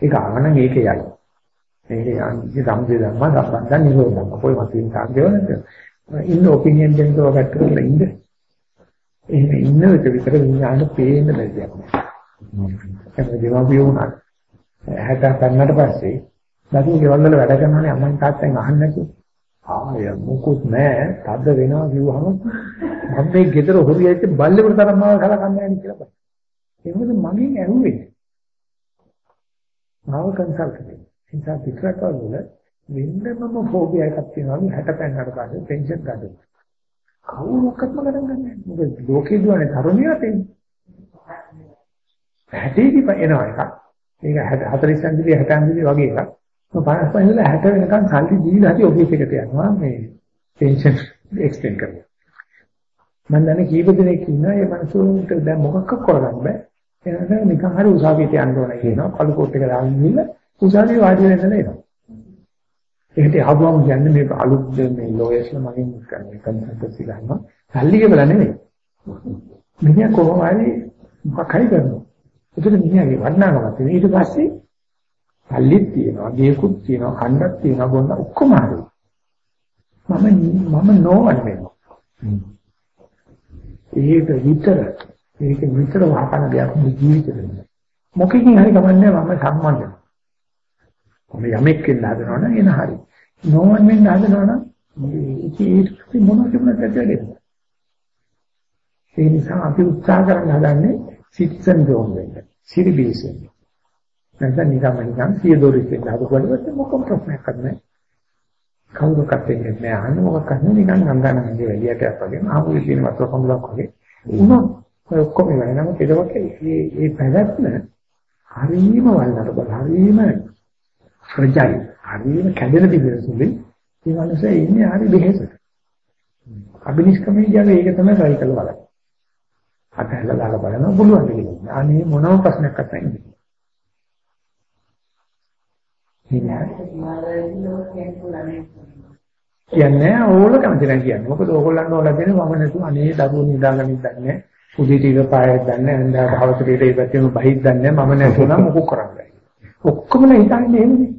ඒක ආවනම් ඒක යයි. මේක යන්නේ සම්දේ ධර්ම සම්බන්ධ නිරෝධම. කොයි මතින් කාර්යවලද? ඉන්න ඔපිනියන් දෙන්නව ගැට කරලා ඉන්න. එහෙම ඉන්න එක විතර විඥාන පේන්න බැරියක් නෑ. ඒක දෙමාපිය වුණා. 60 කන්නට පස්සේ දකින්න ගෙවල් වල වැඩ කරනවානේ අම්මන් තාත්තෙන් අහන්න නැතුව. ආය මොකුත් නෑ. තද වෙනවා කිව්වහම මම මේ ගෙදර හොරියෙත් බල්ලෙකුට තරම් මාව කලකන්නේ නැහැ කියලා බෑ. ඒක මොකද මගෙන් ඇහුවේ. මාව කන්සල්ට් කරේ. නිසා පිටරටවල වල වෙන්නම ෆෝබියා එකක් තියෙනවා 60 පෙන්නකට පස්සේ පෙන්ෂන් ගන්න. කවුරුකත්ම ගණන් ගන්නෑ. මොකද ලෝකේ දුවන්නේ තරුණියට එන්නේ. 60 එනවා එකක්. ඒක 40 අංගිලි 60 අංගිලි වගේ එකක්. 55 ඉඳලා 60 වෙනකන් සල්ලි දීලා හරි ඔෆිස් එකට යනවා මේ පෙන්ෂන් එක්ස්ටෙන්ඩ් කරනවා. මම දන්නේ කීප දෙනෙක් ඉන්නවා ඒ මනසුන්ට දැන් මොකක්ද කරගන්න බෑ. එනකන් නිකන් හරි උසාවියට යන්න ඕනේ කියනවා. කළු කෝට් එක දාගෙන ඉන්න උසාවියේ වාඩි වෙන්න එනවා. ඒකට ආවම කියන්නේ මේ අලුත් මේ ලෝයස්ල මගෙන් කරන්නේ කන්සල්ටන්සි ගන්නවා. සල්ලි කියලා නෙමෙයි. මිනිහා කොහොම හරි මොකක් හරි කරනවා. ඒකට මිනිහාගේ වටිනාකමක් තියෙනවා. ඊට පස්සේ සල්ලිත් තියෙනවා, ගේකුත් තියෙනවා, හන්දක් තියෙනවා, බොන්න ඔක්කොම හරි. මම මම නෝවන් වෙනවා. ඒක විතර ඒක විතර වහකන දෙයක් නෙවෙයි ජීවිතේ. මොකකින් හරි කමන්නේ මම සම්බන්ධ. මම යමෙක් වෙන්න හදනවනම් එන හරි. නෝවන් වෙන්න හදනවනම් ඒක මොනවද කියන්නද කියලා. ඒ නිසා අපි උත්සාහ කරන්න හදන්නේ සිටිසන් ජෝන් වෙන්න. සිරිබීස් වෙන්න. නැත්නම් නිකම්ම නිකම් සියදොරිස් වෙන්න හදකොට මොකම ප්‍රශ්නයක් නැහැ. කවුරක්වත් වෙන්නේ නැහැ. අන්න මොකක්ද නිකන් ගංගානංගේ වැලියටයක් වගේ ආපුවේ තියෙන වතුර කඳුලක් වගේ. උනොත් ඔය ඔක්කොම ඉවරයි. නමුත් ඒකවත් මේ මේ පැවැත්ම හරීම වල්නට බල හරීම ෆ්‍රජයිල් හරීම කැඩෙන පිළිවෙලසුලින් මේ මනසේ ඉන්නේ හරි බෙහෙසක. අබිනිෂ්ක්‍මී කියන්නේ ඒක තමයි try කරලා බලන්න. අතහැරලා දාලා බලනවා පුළුවන් කියලා. අනේ මොනම ප්‍රශ්නයක් නැහැ. කියන්නේ ඕල කැමති නැහැ කියන්නේ. මොකද ඕගොල්ලන්ට ඕල දෙන මම නැතු අනේ දරුවෝ නිදාගන්න ඉන්නේ. උදේ ටික පායක් දන්නේ නැහැ. හවසට ඊට ඉපැත්තෙම බහිත් දන්නේ මම නැතුණා මොකක් කරන්නේ. ඔක්කොම හිතන්නේ එහෙමනේ.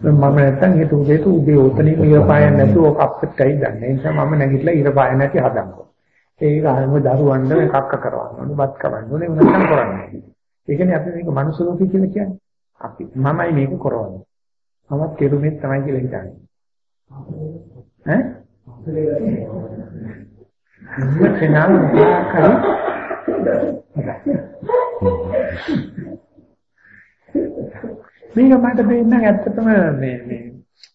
මම නැත්තම් හිත උදේට උදේ උතනින් ඊර පායක් නැතුව ඔක අප්සෙට්යි දන්නේ. ඒ නිසා මම නැගිටලා ඊර පාය නැති හදන්නවා. ඒක හැම දරුවන්ට කක්ක කරවන්න ඕනේ, බත් කවන්න ඕනේ, නැත්තම් කරන්නේ. ඒකනේ අපි මේක මනුස්ස ලෝකෙ කියලා කියන්නේ. අපි මමයි මේක කරවන්නේ. මමත් කෙරුමේ තමයි කියලා හිතන්නේ. ඈ? මෙතනම කරා මේක මට දෙන්න ඇත්තටම මේ මේ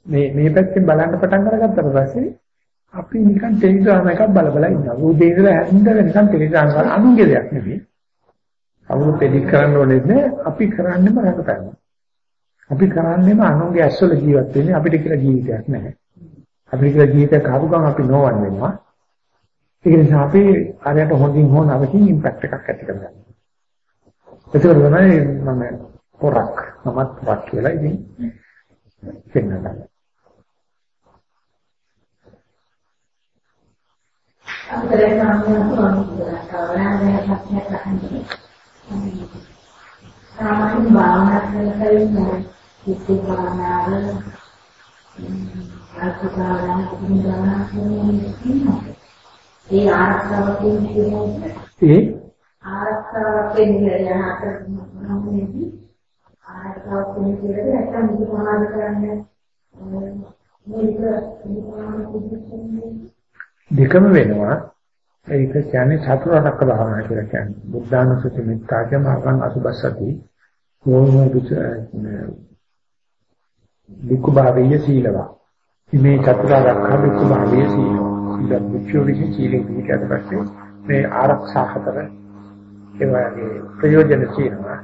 මේ මේ පැත්තෙන් බලන්න පටන් අරගත්තට පස්සේ අපි නිකන් ටෙලිග්‍රෑම් එකක් බල බල ඉන්නවා. උදේ ඉඳලා හැන්ද වෙනකන් ටෙලිග්‍රෑම් වල අනුන්ගේ දෙයක් නෙවෙයි. අවුරු ටෙලිග් කරන්න ඕනේ නැහැ. අපි කරන්නේම රඟපෑම. අපි කරන්නේම අනුන්ගේ ඇස්වල ජීවත් වෙන්නේ අපිට කියලා ජීවිතයක් නැහැ. අපිට කියලා ජීවිතයක් ආපු ගමන් අපි නොවන් වෙනවා. ඒක නිසා අපි ආරයට හොඳින් හොන අවකින් ඉම්පැක්ට් එකක් ඇති කරගන්නවා. ඒක තමයි මම පොරක් මමත් පොරක් කියලා ඉතින් පෙන්නනවා. අපේ සාමාන්‍ය සාමාන්‍ය භාවනා කරලා සිත්ති භාවනාව අල්පකාලන කුණානා කියන්නේ ඒ ආරක්ෂාව කියන්නේ ඒ? ආරක්ෂාව කියන්නේ යහත මොනවද? ආරක්ෂාව කියන්නේ නැත්නම් මේක සමාද කරන්නේ දෙකම වෙනවා ඒක කියන්නේ චතුරාර්ය භාවනා කියලා කියන්නේ බුද්ධානුසති මිත්‍යාජ මාර්ගං අසුබසති ඕම වික්ඛු භාවීය සීලවා. මේ චතුරාර්ය වික්ඛු භාවීය සීලවා. ඉතින් වික්ඛු සීලෙ පිටට පස්සේ මේ ආරක්ෂා හතර ඒ වගේ ප්‍රයෝජන තියෙනවා.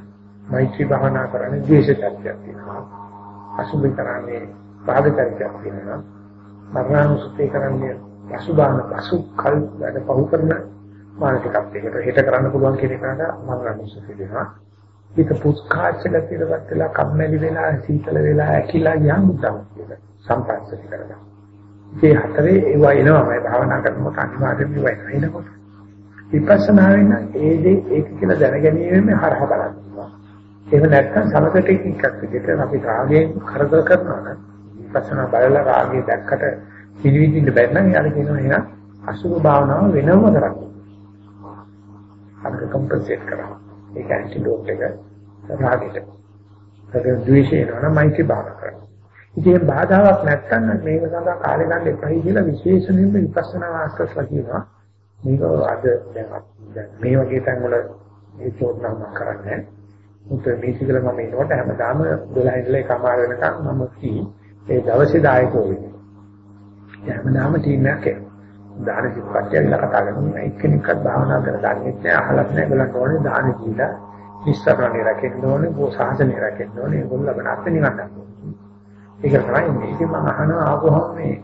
මෛත්‍රී භාවනා කරන්නේ ද්වේෂ චර්චයක් තියෙනවා. අසුභ කරන්නේ බාධකයක් තියෙනවා. මරණානුසුති කරන්නේ අසුභාන පසු කල් වැඩ පහු කරන මානසිකත්වයකට හිත කරන්න පුළුවන් කියන එකට මරණානුසුති දෙනවා. ඒක පුස්කාච්ච ගැතිරවත් වෙලා කම්මැලි වෙලා සීතල වෙලා ඇකිලා යන් උදම් කියලා සම්පස්සති කරගන්න. මේ හතරේ ඒවා එනවා මම භාවනා කරනකොට අනිවාර්යයෙන්ම ඒවා එනකොට. විපස්සනා වෙන ඒ දේ ඒක කියලා දැනගැනීමෙන් හරහ බලනවා. එහෙම නැත්නම් සමත ටෙක්නික් එකක් විදිහට අපි රාගයෙන් කරදර කරනවා නම් විපස්සනා බලලා රාගය දැක්කට පිළිවිදින්න බැරි නම් යාළ කියනවා එහෙනම් අසුභ භාවනාව වෙනවම කරන්න. අර කම්පන්සේට් කරනවා. ඒක ඇන්ටිඩෝට් එක රාගෙට. ඒක ද්වේෂය නෝන මෛත්‍රී භාවනා කරනවා. ඉතින් බාධාවක් නැත්නම් මේක සඳහා කාලය ගන්න එපයි කියලා විශේෂයෙන්ම විපස්සනා ආස්කස්ලා කියනවා. මේක අද දැන් මේ වගේ තැන් වල ඒ චෝදනා මම කරන්නේ. මුත් මේ සිගල මම ඉන්නකොට හැමදාම 12 ඉඳලා එකමාර වෙනකම් මම කී ඒ දවසේ දායකෝ වෙන්නේ. හැමදාම ටීම් එකක් එනවා. දාන සිත්පත්ය කියලා කතා කරනවා. එක්කෙනෙක්වත් භාවනා කරලා දන්නේ නැහැ. අහලත් නැහැ. ඒගොල්ලන්ට ඕනේ දාන දීලා නිස්සරණේ රැකෙන්න ඕනේ, බෝසහසනේ රැකෙන්න ඕනේ. ඒගොල්ලෝ ලබන අත් නිවන් ගන්න. ඒක තමයි මේක මම අහන ආවොහම මේ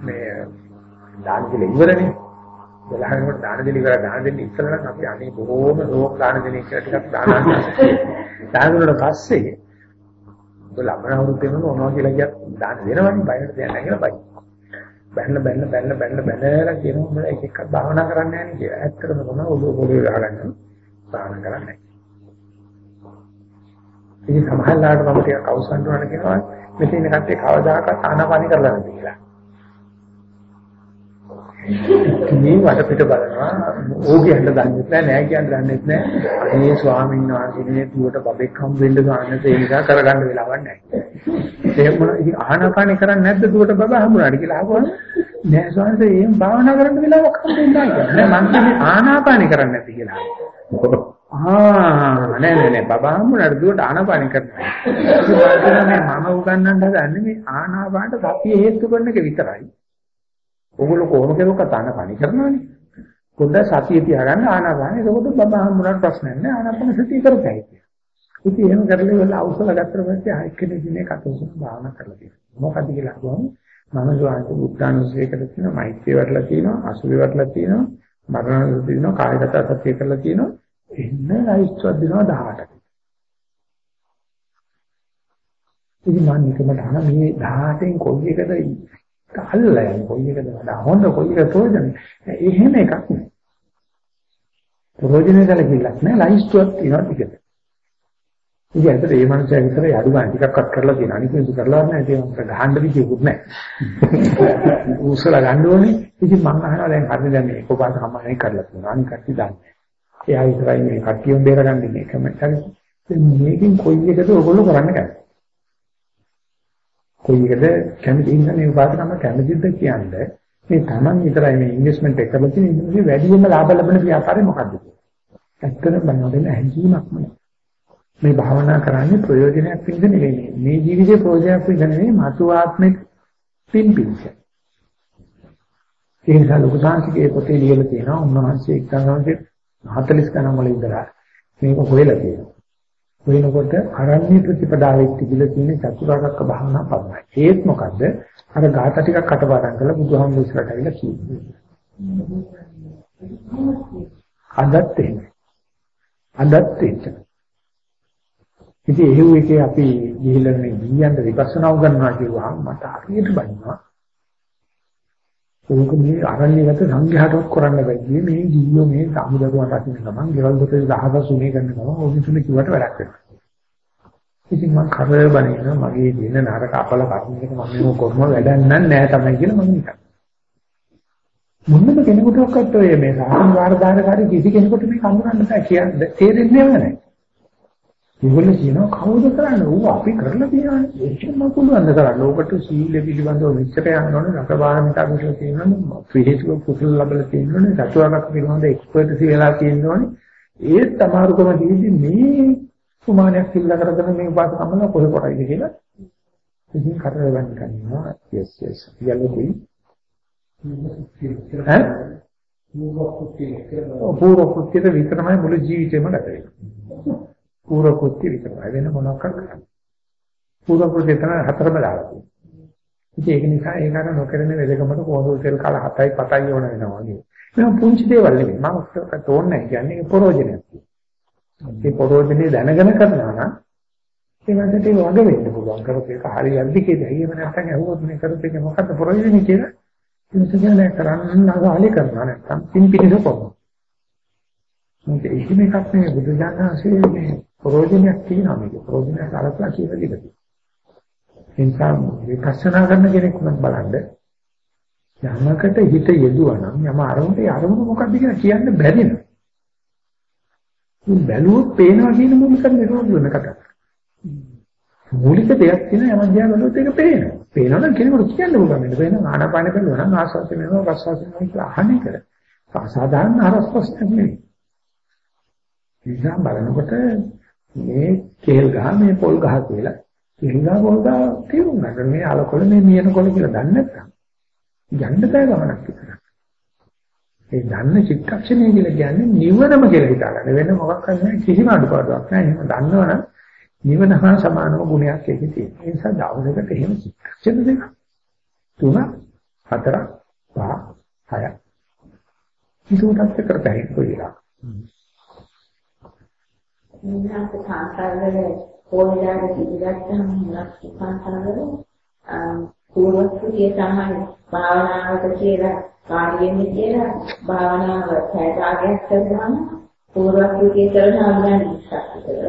මේ දාන දෙල ඉවරනේ. බලහනකොට දාන දෙල ඉවර දාන දෙල ඉස්සරලා අපි අනේ බොහෝම රෝග දාන දෙල කියලා ටිකක් දාන දාන දුන්නාට පස්සේ ලබන අවුරුද්දේම මොනවා කියලා කියත් දාන්න දෙනවනේ බයකට දෙයක් නැහැ කියලා බයි. බැන්න බැන්න බැන්න බැන්න බැනලා කියනවා මම එක එකක් භාවනා කරන්න යන්නේ කියලා. ඇත්තටම තමයි ඔළුව පොළවේ ගහගන්න භාවනා කරන්නේ. ඉතින් සමහරවිට මම ටිකක් අවසන් කරනවා කියනවා මෙතන ඉන්න කට්ටිය කවදාකවත් ආනාපානි කරලා නැති කියලා. මේ වඩ පිට බලනවා. ඕක කියන්න දන්නේ නැහැ නෑ කියන්න දන්නේ නැහැ මේ ස්වාමීන් වහන්සේ දුවට බබෙක් හම් වෙන්න ගන්න ඒ නිසා කරගන්න වෙලාවක් නැහැ ඒක මොන ඉතින් ආනාපානි කරන්නේ නැද්ද දුවට බබ හම්බුනාට කියලා අහුවම නෑ ස්වාමීන් වහන්සේ එහෙම භාවනා කරන්න වෙලාවක් හම්බෙන්නේ නැහැ නෑ මං කියන්නේ ආනාපානි කරන්නේ නැති කියලා. ආ නෑ නෑ නෑ. බබා හම්බුනාට දුවට ආනාපානි කරනවා. මේ මම උගන්වන්න හදන්නේ මේ ආනාපානට සතිය හේතු කරන එක විතරයි. ඕගොල්ලෝ කොහොම කෙරුවක තන කණි කරනවානේ. පොඩ්ඩක් සතිය තියාගන්න ආනාපාන. එතකොට බබා හම්බුනට ප්‍රශ්නයක් නෑ. ආනාපාන සතිය කරතයි. ඉතින් එහෙම කරලා වෙලා අවසල ගත්තට පස්සේ ආයෙත් කෙනෙක් දිනේ කතෝසන භාවනා කරලා තියෙනවා. මොකද කියලා අහුවම මම සුවාන්ත බුද්ධානුස්සයකට තියෙනවා, මෛත්‍රිය වඩලා තියෙනවා, අසුභය වඩලා තියෙනවා, මරණ තියෙනවා, කායගත සතිය කරලා තියෙනවා. එන්න ලයිස්ට්වත් දෙනවා 18කට. ඉතින් මම නිකමට අහන මේ 18න් කොයි එකද අල්ලලා යන්නේ කොයි එකද වඩා හොඳ කොයි එක ප්‍රයෝජන එහෙම එකක් නෑ. ප්‍රයෝජනේ දැලකිලක් නෑ ලයිස්ට්ුවක් තියෙනවා ටිකට ඉතින් ඇත්තට මේ මනුස්සයා විතර යඩු ගන්න ටිකක්වත් කරලා තියෙන අනිත් මිනිස්සු කරලා නැහැ. ඒ මනුස්සයා ගහන්න විදියකුත් නැහැ උසලා ගන්න ඕනේ. ඉතින් මම අහනවා දැන් හරිද? දැන් මේ කොපාත කමනේ කරලා තියෙනවා. අනිත් කට්ටිය දන්නේ එයා විතරයි මේ කට්ටියම බේරගන්න. කමෙන්ට් එකේ මේකෙන් කොයි එකද ඔයගොල්ලෝ කරන්න කැමති කොයි එකද කැමති ඉන්නේ උපාසකම කැමතිද කියන්නේ මේ Taman විතරයි මේ ඉන්වෙස්ට්මන්ට් එක කරලා තියෙන ඉන්නේ වැඩිම ලාභ ලබන ව්‍යාපාරේ මොකද්ද කියලා. ඇත්තටම බලනකොට හැංගීමක් නෙමෙයි. මේ භාවනා කරන්නේ ප්‍රයෝජනයක් පිණිස නෙවෙයි. මේ ජීවිතේ ප්‍රයෝජනයක් පිණිස නෙවෙයි මතු ආත්මෙ පිම්පින්ස. ඒ නිසා ලොකු සංස්කෘතියේ පොතේ ලියලා තියෙනවා උන්වහන්සේ 1940 ගණන් වල ඉඳලා මේක හොයලා තියෙනවා. වෙනකොට අරණ්‍ය ප්‍රතිපදාවෙත් තිබිලා තියෙන චතුරාර්යක භාවනා පදයි. ඒත් මොකද්ද? අර ගාථා ටිකක් අටපාඩම් කරලා බුදුහාමුදුරු ඉස්සරහට ඇවිල්ලා කියන්නේ. අදත් එහෙම. අදත් එහෙම. ඉතින් එහෙව් එකේ අපි ගිහිල්ලා මේ ගියන්ට විපස්සනා උගන්වනවා කියුවා මට හරියට බයිනවා. ඒක මේ අරණ්‍යගත සංඝයාටවත් කරන්න බැහැ. මේ ජීවියෝ මේ සමුදරුවන් රකින්න ගමන් ගෙවල් දොතේ දහදස් උනේ ගන්න ගමන් ඕනිසුනේ කිව්වට වැඩක් නැහැ. ඉතින් මම කරේ බණින මගේ දින නරක අපල කර්ම එක මම මේක කොහොම වැඩක් නැහැ තමයි කියලා මම නිකන්. මොන්නම කෙනෙකුටවත් ඔය මේ සාහන වාරදානකාරී කිසි කෙනෙකුට මේක අඳුරන්න බෑ කියන්නේ තේරෙන්නේ නැහැ. ඒගොල්ලෝ කියනවා කවුද කරන්නේ? ඌ අපි කරලා තියෙනවානේ. ඒකම පුළුවන් ද කරන්න. ඕකට සීල පිළිබඳව මෙච්චර යනවනේ රකබාරමිතා විශ්ව තියෙනවනේ. පිළිසිව කුසල ලැබලා තියෙනවනේ. සතුටක් පිළිබඳව එක්ස්පර්ට් සීලා තියෙනවනේ. ඒ තමාරුකම දීදී මේ සුමානයක් සිල්ලා කරගෙන මේ උපාසකමන කොහේ කොටයිද කියලා ඉතින් කරදර වෙන්න ගන්නවා. yes yes. යලුයි. ඈ? පූර්ව කෘත්‍යය විතරමයි මුළු ජීවිතේම ගත වෙන්නේ. පූර්ව කෘත්‍ය විතරයි වෙන මොනවක් කරන්නේ. පූර්ව කෘත්‍ය තමයි හතරම දාලා තියෙන්නේ. ඉතින් ඒක නිසා ඒක අර නොකරන වෙලකමට කොහොමද තෙල් කාල 7යි 7යි ඕන වෙනවා වගේ. මේක පුංචි දේවල් නෙමෙයි. මම උත්සාහ තෝරන්නේ කියන්නේ පරෝජනයක්. ඒ පරෝජනේ දැනගෙන කරනවා නම් ඒ වගේ වග වෙන්න පුළුවන්. කරත් ඒක හරියක්ද කියලා. එහෙම නැත්නම් අහුවොත් මේ කරත් ඒක මොකද්ද පරෝජනේ කියලා. ඉතින් කරන්න අගාලේ කරනවා නැත්නම් පින් පිටිස කොහොමද? මේක එහෙම එකක් නෙවෙයි බුදු දානහසේ මේ ප්‍රෝජනයක් තියෙනවා මේක. ප්‍රෝජනයක් අරලා කියලා දෙන්න. ඒ නිසා විපස්සනා කරන කෙනෙක් නම් බලන්න යමකට හිත යෙදුවා නම් යම අරමුණට අරමුණ මොකක්ද කියලා කියන්න බැරි නෑ. බැලුවොත් පේනවා කියන මූලික නිරෝධ වෙන කතාවක්. මූලික දෙයක් තියෙන යම දිහා බලුවොත් ඒක පේනවා. පේනවනම් කෙනෙකුට කියන්න පුළුවන්. මේක වෙන ආනාපාන කරනවා නම් ආස්වාද වෙනවා ප්‍රසවාස වෙනවා කියලා අහන්නේ කර. සාධාරණ අරස්පස්යක් නෙවෙයි. නිසා බලනකොට මේ කේල් ගහ මේ පොල් ගහ කියලා කේල් ගහ පොල් ගහ තේරුම් ගන්න මේ අලකොළ මේ මියනකොළ කියලා දන්නේ නැත්නම් යන්න බෑ ගමනක් විතර. ඒ දන්න චිත්තක්ෂණය කියලා කියන්නේ නිවනම කියලා හිතාගන්න වෙන මොකක් නැහැ කිසිම අඩුපාඩුවක් නැහැ. එහෙම දන්නවනම් නිවන හා සමානම ගුණයක් ඒකේ තියෙනවා. ඒ නිසා දවසකට එහෙම චිත්තක්ෂණ දෙක තුන හතර පහ හය. ඒක උඩට කරතයි කොයිලා. නිහඬ සංස්කාරවල පොළොදාට පිළිගත්තම හිලක් උපන්තරවල පූර්වස්තුතිය තමයි භාවනාවට කියලා කාර්යෙන්න කියලා භාවනාව සෑදාගයක් කරනවා පූර්වස්තුතිය කරන අනුගමනය ඉස්සක්කතර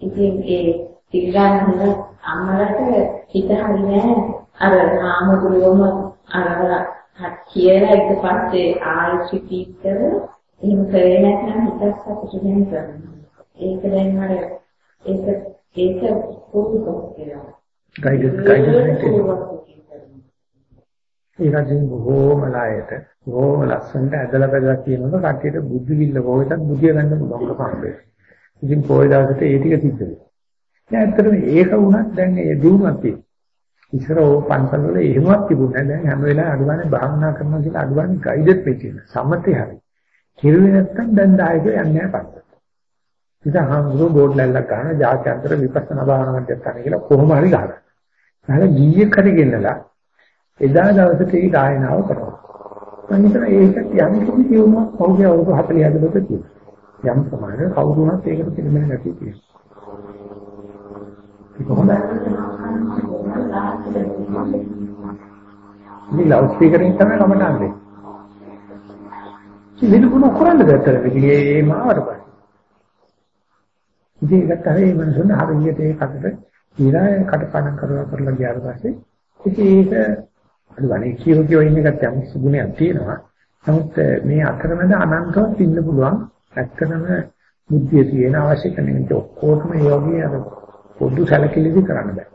ඉතින් ඒ පිළිගන්න අම්මලට හිත හරිනේ අර නාම ගුරුවම අරවල කියලා ඊට පස්සේ ආයෙ රිපීට් කරලා එහෙම කරේ නැත්නම් හිතක් සතුටු වෙන කරනවා. ඒක දැන් අර ඒක ඒක පුරුදුක් කියලා. ගයිඩඩ් ගයිඩඩ් ඒකකින් බොහෝම ලායට බොහෝම ලස්සනට ඇදලා බැලලා කියනකොට කට්ටියට බුද්ධ විල්ල කොහෙටත් බුදිය ගන්න පුළුවන් කමක් ඉතින් පොය දවසට ඒ ටික සිද්ධ වෙනවා. දැන් ඇත්තටම ඒක වුණත් දැන් ඒ දිනුවක් තියෙනවා. ඉස්සර ඕ පන්සල් වල එහෙමවත් තිබුණේ. දැන් හැම වෙලාවෙම අඩුවන්නේ භාවනා කරනවා කියලා අඩුවන්නේ ගයිඩඩ් වෙච්චින. සමතේ හරි. කිරුවේ නැත්තම් දැන් 10 යන්නේ නැහැ පන්සල්. ඉතින් හාමුදුරුවෝ බෝඩ් ලැල්ලක් ගන්න ජාත්‍යන්තර විපස්සනා භාවනා මධ්‍යස්ථාන කියලා කොහොම හරි ගහනවා. නැල ගියේ කරි ගෙන්නලා එදා දවසේ ඒ ගායනාව කරනවා. මම හිතන ඒක යම් කිසි කියුණා පෞද්ගලික අවුරුදු 40 කට තියෙනවා. යම් ප්‍රමාණයක කවුරු වුණත් ඒකට පිළිමන නැති තියෙනවා. ඒක හොඳයි. මේ ලවුඩ් ස්පීකරෙන් තමයි කමට අන්නේ. ඉතින් මොන කරන්නද ඇත්තට මේ මාවට පස්සේ. ඉතින් ඒකට හරි මනසෙන් හරියට ඒකට කියලා කටපාඩම් කරලා කරලා ගියාට පස්සේ ඉතින් ඒක අනිවාර්ය කියෝ කියෝ ඉන්න එකට යම් සුගුණයක් තියෙනවා. නමුත් මේ අතරමැද අනන්තවත් ඉන්න පුළුවන්. ඇත්තටම බුද්ධිය තියෙන අවශ්‍ය කෙනෙක් ඔක්කොටම ඒ වගේ අර පොදු සැලකිලිදි කරන්න බෑ.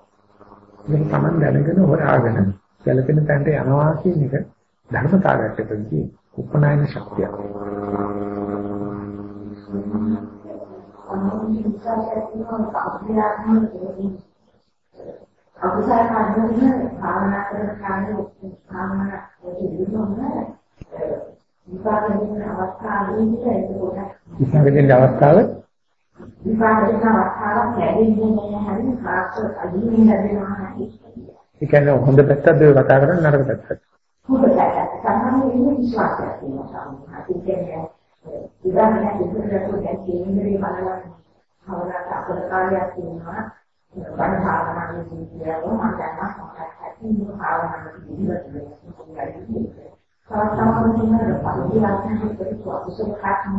මේක Taman දැනගෙන හොයාගෙන සැලකෙන තැනට යනවා කියන එක ධර්මතාවයට ප්‍රති උපනායන ශක්තියක්. අකුසල කර්මවල භාවනා කරන කාලේ භාවනා දෙවියෝනේ විපාක දෙන අවස්ථාවේදී ඒක පොඩක් විපාක දෙන අවස්ථාව විපාක දෙන අවස්ථාවක් ලැබෙන්නේ නැහැ හරි කාක්ෂ අදීනේ ලැබෙනවා නැති. ඒ කියන්නේ හොඳ පැත්තක්ද කතා කරන්නේ නරක පැත්තක්ද? හොඳ පැත්තක්. සාමාන්‍යයෙන් ඉන්නේ විශ්වාසයක් තියෙනවා සාමාන්‍යයෙන්. ඒ කියන්නේ උදාහරණයක් විදිහට දැන් කියන්නේ බලලා භාවනාවට අපල කාර්යයක් තියෙනවා. බණ භාවනාවේ ජීවිතයම මම දන්නවා සමහරක් ඇති භාවනාවේ ජීවිතය කියන්නේ. සාමාන්‍යයෙන් පරිවිලාසයෙන් පරිසු අකුසල කර්ම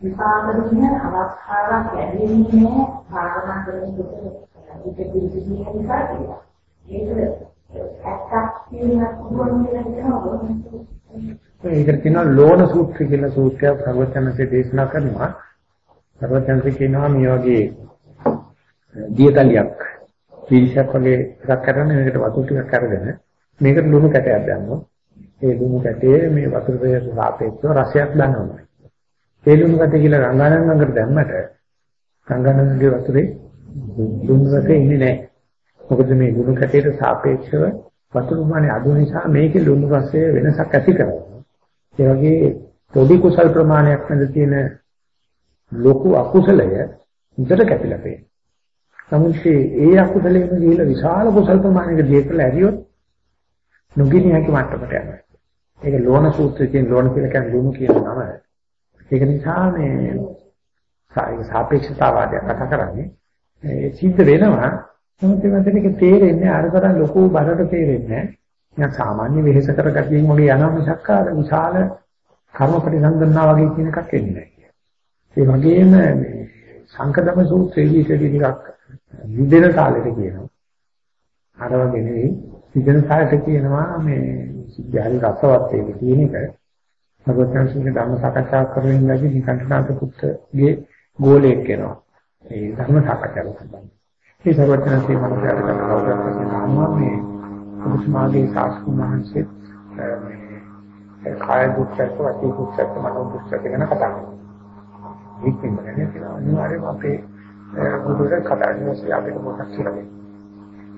විපාකෙකින් අවස්ථාවක් ලැබෙන්නේ භාවනා කරනකොට ඒක පිළිසිතිය නිසා කියලා. ඒක ඇත්තක් කියන පුළුවන් කියලා ඒකට කියනවා ලෝණ සූත්‍රය කියලා සූත්‍රයක් සර්වඥන්සේ දේශනා කරනවා. සර්වඥන්සේ කියනවා මේ වගේ දියතලියක් පිරිසක් වගේ එකක් කරගෙන මේකට වතුර ටිකක් අරගෙන මේකට ලුණු කැටයක් දැම්මොත් ඒ ලුණු කැටේ මේ වතුර වේග සාපේක්ෂව රසයක් දැනෙනවා. ඒ ලුණු කැටේ කියලා රංගනන් ළඟට දැම්මට රංගනන්ගේ වතුරේ ලුණු රසෙ ඉන්නේ නැහැ. මොකද මේ ලුණු කැටේට සාපේක්ෂව වතුර ප්‍රමාණය අඩු නිසා මේකේ ලුණු රසයේ වෙනසක් ඇති කරනවා. ඒ වගේ පොඩි කුසල් ප්‍රමාණයක් නැද තියෙන ලොකු අකුසලය උඩට කැපිලා පේනවා. නමුත් ඒ අකුසලයෙන් ගිහිල්ලා විශාල කුසල් ප්‍රමාණයක දීපල ඇරියොත් නොගිනි හැකි මට්ටමට යනවා. ඒක ලෝණ සූත්‍රයේ තියෙන ලෝණ කියලා කියන්නේ ලුණු කියන නම. ඒක නිසා මේ සාපේක්ෂතාවාදය කතා කරන්නේ ඒ සිද්ධ වෙනවා. නමුත් මේක තේරෙන්නේ අරතරන් ලොකු බරට තේරෙන්නේ නැහැ. නිකන් සාමාන්‍ය වෙහෙස කරගතියින් වගේ යනවා මිසක් අර විශාල කර්ම ප්‍රතිසන්දනා වගේ කියන එකක් එන්නේ නැහැ. ඒ වගේම මේ සංකදම සූත්‍රයේදී ටිකක් විදෙන කාලෙට කියනවා. අර වගේ නෙවෙයි විදෙන කාලෙට කියනවා මේ සිද්ධාරි රසවත් ඒක කියන එක. සර්වඥාන්සේ ධර්ම සාකච්ඡා කරමින් ඉඳි නිකන්ඨනාත පුත්‍රගේ ගෝලයක් වෙනවා. ඒ ධර්ම සාකච්ඡාව සම්බන්ධ. ඒ සර්වඥාන්සේ මනසට කතා කරනවා මේ ඔබතුමාගේ සාස්තු මහන්සිය මේ කාය දුක්ඛ වාචික දුක්ඛ මනෝ දුක්ඛ ගැන කතා කරනවා. මේක කියන්නේ අනිවාර්යයෙන්ම අපේ බුදුරජාණන් කතා කරන්නේ අපිට මොකක්ද කියලා.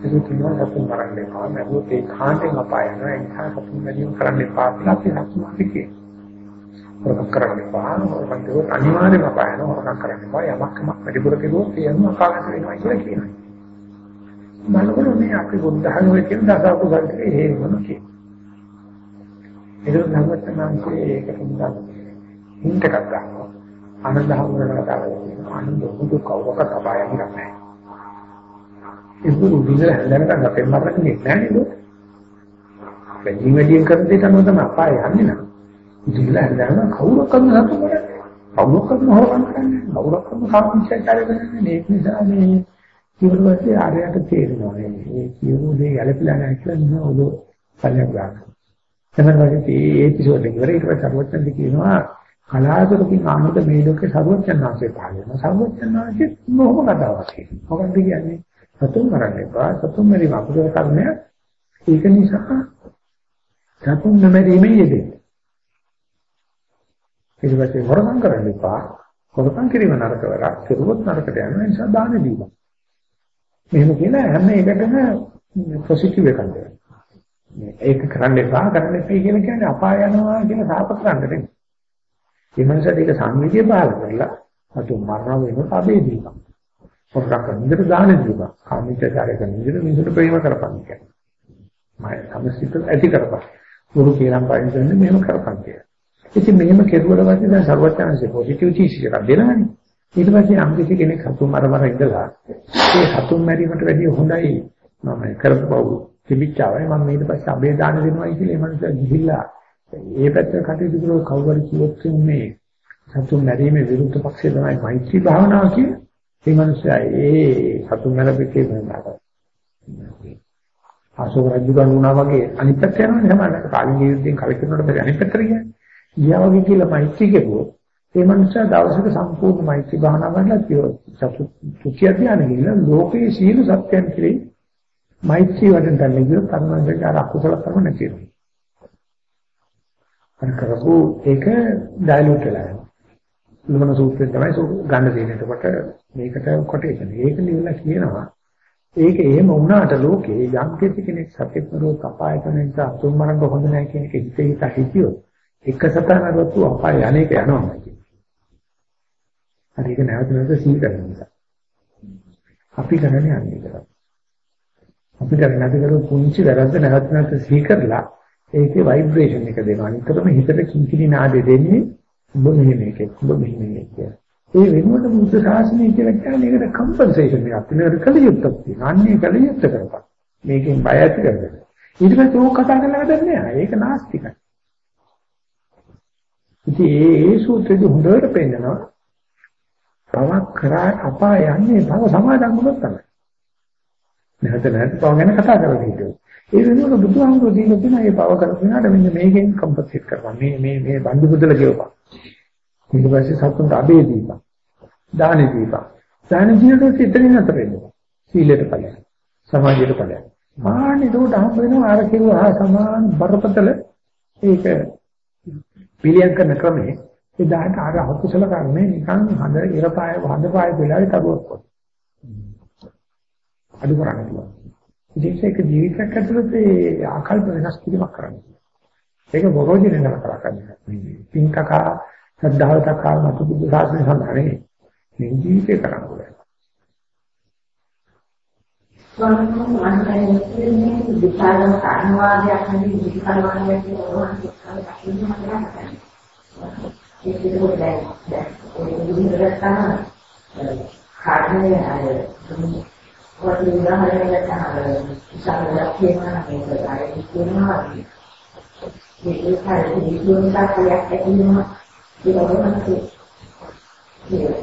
ඒක කියනවා සතුන් මරන්න එපා. නමුත් ඒ කාන්තෙන් අපාය යනවා. ඒ නිසා සතුන් මැරීම කරන්න එපා කියලා අපි සතුන් අපි මොකක් කරන්න එපා. මොකක්ද අනිවාර්යයෙන්ම අපාය යනවා. මොකක් කරන්න එපා. යමක් කමක් වැඩිපුර කෙරුවොත් එයම අපාගත වෙනවා කියලා කියනවා. බලනකොට මේ අපි බුද්ධ ධර්මයේ කියන දස කුසල් ටිකේ හේවම කියන. ඒක ධර්මචර්යාංශයේ ඒකට උදා හින්ටක් ගන්නවා. ආනන්ද හමුවන කතාව කියනවා. ආනන්ද බුදු කවුරකට අපාය නැහැ. ඒක උදිනලා හැදෙනකන් අපේ මරන්නේ නැහැ නේද? වැඩි වැඩියෙන් කරන දේ තමයි තමයි අපාය යන්නේ නේද? උදිනලා හැදෙනකන් කවුරක්වත් නතු කරන්නේ. කවුරක්වත් හොරකම් කරන්නේ. කවුරක්වත් කාමීච්ඡාචාරය කරන්නේ. ඒක නිසා මේ ඊළඟට ආරයට තේරෙනවා මේ කියපු දේ ගැළපෙලා නැහැ කියලා නෝ ඔබ පල්ලෙන් ගන්න. එතන වගේ මේ එපිසෝඩ් එක ඉවර ඊට පස්සේ සර්වඥන්ද කියනවා කලාතුරකින් ආනන්ද මේ ලෝකේ සර්වඥාන්සේ පහළ වෙනවා. සර්වඥාන්සේ මොහොම කතාවක් කියනවා. මොකක්ද කියන්නේ? සතුන් මරන්න එපා. සතුන් මරීම අපුදල කර්මය. ඒක නිසා සතුන් නොමරීමේ යෙදෙන්න. ඊට පස්සේ හොරකම් කරන්න එපා. හොරකම් කිරීම නරක වැඩක්. කෙරුවොත් නරකට යනවා. ඒ නිසා දාන දීලා. මෙහෙම කියලා හැම එකටම පොසිටිව් එකක් දෙනවා. ඒක කරන්න එපා කරන්න එපා කියන කියන්නේ අපාය යනවා කියන සාප කරන්න නෙමෙයි. ඒ මනසට ඒක සංවිධිය බාල කරලා අතු මරණ වෙනකොට අබේ දීපන්. පොරක් කරනකොට දාන දීපන්. කාමීත්‍යකාරය කරනකොට මිනිසුන්ට ප්‍රේම කරපන් කියන්නේ. මම සමසිත ඇති කරපන්. ගුරු කියලා පයින් දෙන්නේ මෙහෙම කරපන් කියලා. ඉතින් මෙහෙම කෙරුවට පස්සේ දැන් සර්වඥාන්සේ පොසිටිව් චීස් එකක් දෙනවනේ. ඊට පස්සේ අම් කිසි කෙනෙක් හතුන් මරමර ඉඳලා ඒ හතුන් මැරීමට වැඩිය හොඳයි. මම කරපුව තිබිච්චාවයි. මම ඊට පස්සේ අබේ දාන දෙනවයි කියලා ඒ මනුස්සයා ගිහිල්ලා ඒ පැත්ත කටයුතු කරලා කවුරු කිව්වොත් මේ හතුන් මැරීමේ විරුද්ධ පක්ෂය තමයි මෛත්‍රී භාවනාව කියන්නේ ඒ මනුස්සයා ඒ හතුන් මැරපෙකේ වෙනවා. අශෝක රජුගන් වුණා වගේ අනිත් පැත්ත යනවනේ සමහරවිට. කාලින් යුද්ධයෙන් කලකිරුණාට පස්සේ අනිත් පැත්තට කියන්නේ ගියා වගේ කියලා මෛත්‍රී කෙරුවොත් ඒ මනුස්සයා දවසක සම්පූර්ණ මෛත්‍රී භාවනා කරලා චතු තුතිය ධ්‍යාන ගිහින් ලෝකයේ සීල සත්‍යයන් කෙරෙහි මෛත්‍රී වඩන තැන ගියොත් තරුණයන්ගේ අර අකුසල කර්ම නැති වෙනවා. අර කරපු ඒක ඩයලූට් වෙලා යනවා. ලුමන සූත්‍රයෙන් තමයි ගන්න දෙන්නේ. එතකොට මේකට කොටේෂන්. ඒක නිවලා කියනවා. ඒක එහෙම වුණාට ලෝකේ යම් කෙනෙක් සත්‍යපරෝ කපාය කරන නිසා තුන් මරන්න හොඳ නැහැ කියන එක හිතේ හිත හිතියොත් එක සතනරතු අපාය අනේක යනවා කියන්නේ. හරි ඒක නැවත නැවත සීල් කරන නිසා. අපි කරන්නේ අන්නේ කරා. අපිට නැති කරු පුංචි වැරද්ද නැවත නැවත සී කරලා ඒකේ ভাইබ්‍රේෂන් එක දෙනවා. නිතරම හිතට කිංකිණි නාදෙ දෙන්නේ ඔබ මෙහෙම එකක් ඔබ මෙහෙම එකක් කියලා. ඒ වෙනුවට බුද්ධ ශාසනය කියලා කියන්නේ ඒකට කම්පන්සේෂන් එකක්. ඒකට කලියුත්තක් තියෙනවා. අන්නේ කලියුත්ත කරපන්. මේකෙන් බය ඇති කරගන්න. ඊට පස්සේ ඕක කතා කරලා වැඩක් නෑ. ඒක නාස්තිකයි. ඉතින් ඒ ඒ සූත්‍රෙදි හොඳට පෙන්නනවා පවක් කරා අපා යන්නේ තව සමාදන් වුණොත් තමයි. නැවත නැවත පව ගැන කතා කරලා හිටියෝ. ඒ වෙනුවට බුදුහාමුදුරුවෝ දීලා තියෙන මේ පව කරපිනාට මෙන්න මේකෙන් කම්පන්සේට් කරපන්. මේ මේ මේ බඳු බුදල ගෙවපන්. ඊට පස්සේ සතුන්ට අබේ දීපන්. දානෙ දීපන්. දාන ජීවිතේ ඉතින් නතර වෙනවා. සීලයට ඵලයක්. සමාධියට ඵලයක්. මාන්නේ උඩ හම් වෙනවා අර කිව්වා සමාන බරපතල ඒක පිළියම් කරන ක්‍රමේ එදාට අර අකුසල කර්මේ නිකන් හඳ ඉරපාය හඳපාය වෙලාවේ තරුවක් කොට. අඩු කරන්න පුළුවන්. ඉතින් ඒක ජීවිතයක් ඇතුළත ඒ ආකල්ප වෙනස් කිරීමක් කරන්න. ඒක බොරෝජින නතර කරන්නේ. පින්කකා සද්ධාවතකා මතු බුදු සාසනය සඳහනේ මේ ජීවිතේ කරන්න ඕනේ. ස්වාමීන් වහන්සේ මේ විචාර කාරණාවයක් නෙවෙයි විචාර වන්නේ කියන්නේ ඒක ඒක දැන් දැන් ඒ විදිහට තමයි කාර්යය අර වගේ උදාහරණයක් තමයි ඉස්සරහට කියනවා මේක ආයේ කියනවා මේක හරියට දියුණු තාක්ෂයක් ඇතිවෙනවා ඒක වගේ ඒක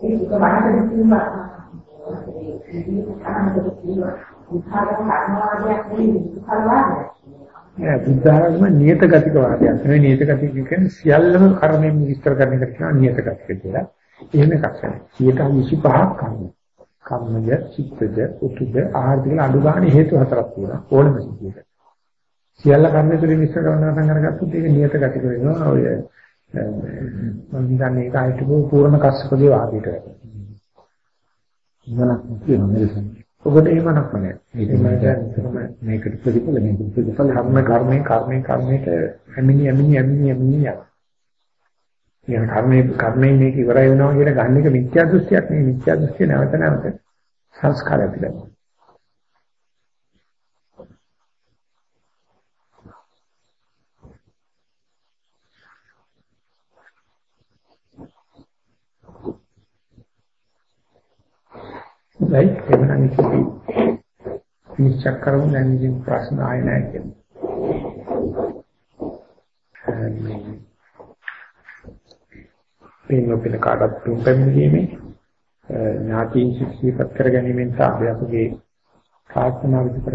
ඒක බලන්න තියෙනවා ඒක කාමකට කියනවා උත්සාහ කරනවා නෙවෙයි උත්සාහ කරනවා නෑ බුද්ධාගම නියත ගතික වාදයක් නෙවෙයි නියත ගතික කියන්නේ සියල්ලම කර්මයෙන් විස්තර කරන එකට කියනවා නියත ගතික කියලා. එහෙම එකක් නැහැ. 125ක් කර්ම. කම්මය, චිත්තජ, උතුජ, ආහාර කියලා අඩු ගන්න හේතු හතරක් තියෙනවා ඕනම සිද්ධියක. සියල්ල කර්ම තුලින් විස්තර කරන පටන් අරගත්තොත් ඒක නියත ගතික වෙනවා. ඔය මම හිතන්නේ ඒක හිටපු පූර්ණ කස්සපගේ වාදයට. ඉන්නක් කියනවා මෙලෙස. ඔබට එහෙමනක් නැහැ. ඒක මම කියන්නේ මේකට ප්‍රතිඵල මේක ප්‍රතිඵල කර්ම කර්මේ කර්මේ කර්මයට ඇමිනි ඇමිනි ඇමිනි ඇමිනි යනවා. කියන කර්මේ කර්මයෙන් මේක ඉවරයි වෙනවා කියන ගන්න එක මිත්‍යා දෘෂ්ටියක් නෙවෙයි මිත්‍යා දෘෂ්ටිය නැවත නැවත සංස්කාරය පිළිබඳ. හොඳයි. එවනම් ඉතින් නිශ්චය කරමු. දැන් ඉතින් ප්‍රශ්න ආයෙ නැහැ කියන්නේ. පින් නොපින කාටත් පින් පැමිණීමේ ඥාතීන් ශික්ෂීපත් කර ගැනීමෙන් සහ අපගේ ප්‍රාර්ථනා විදි කර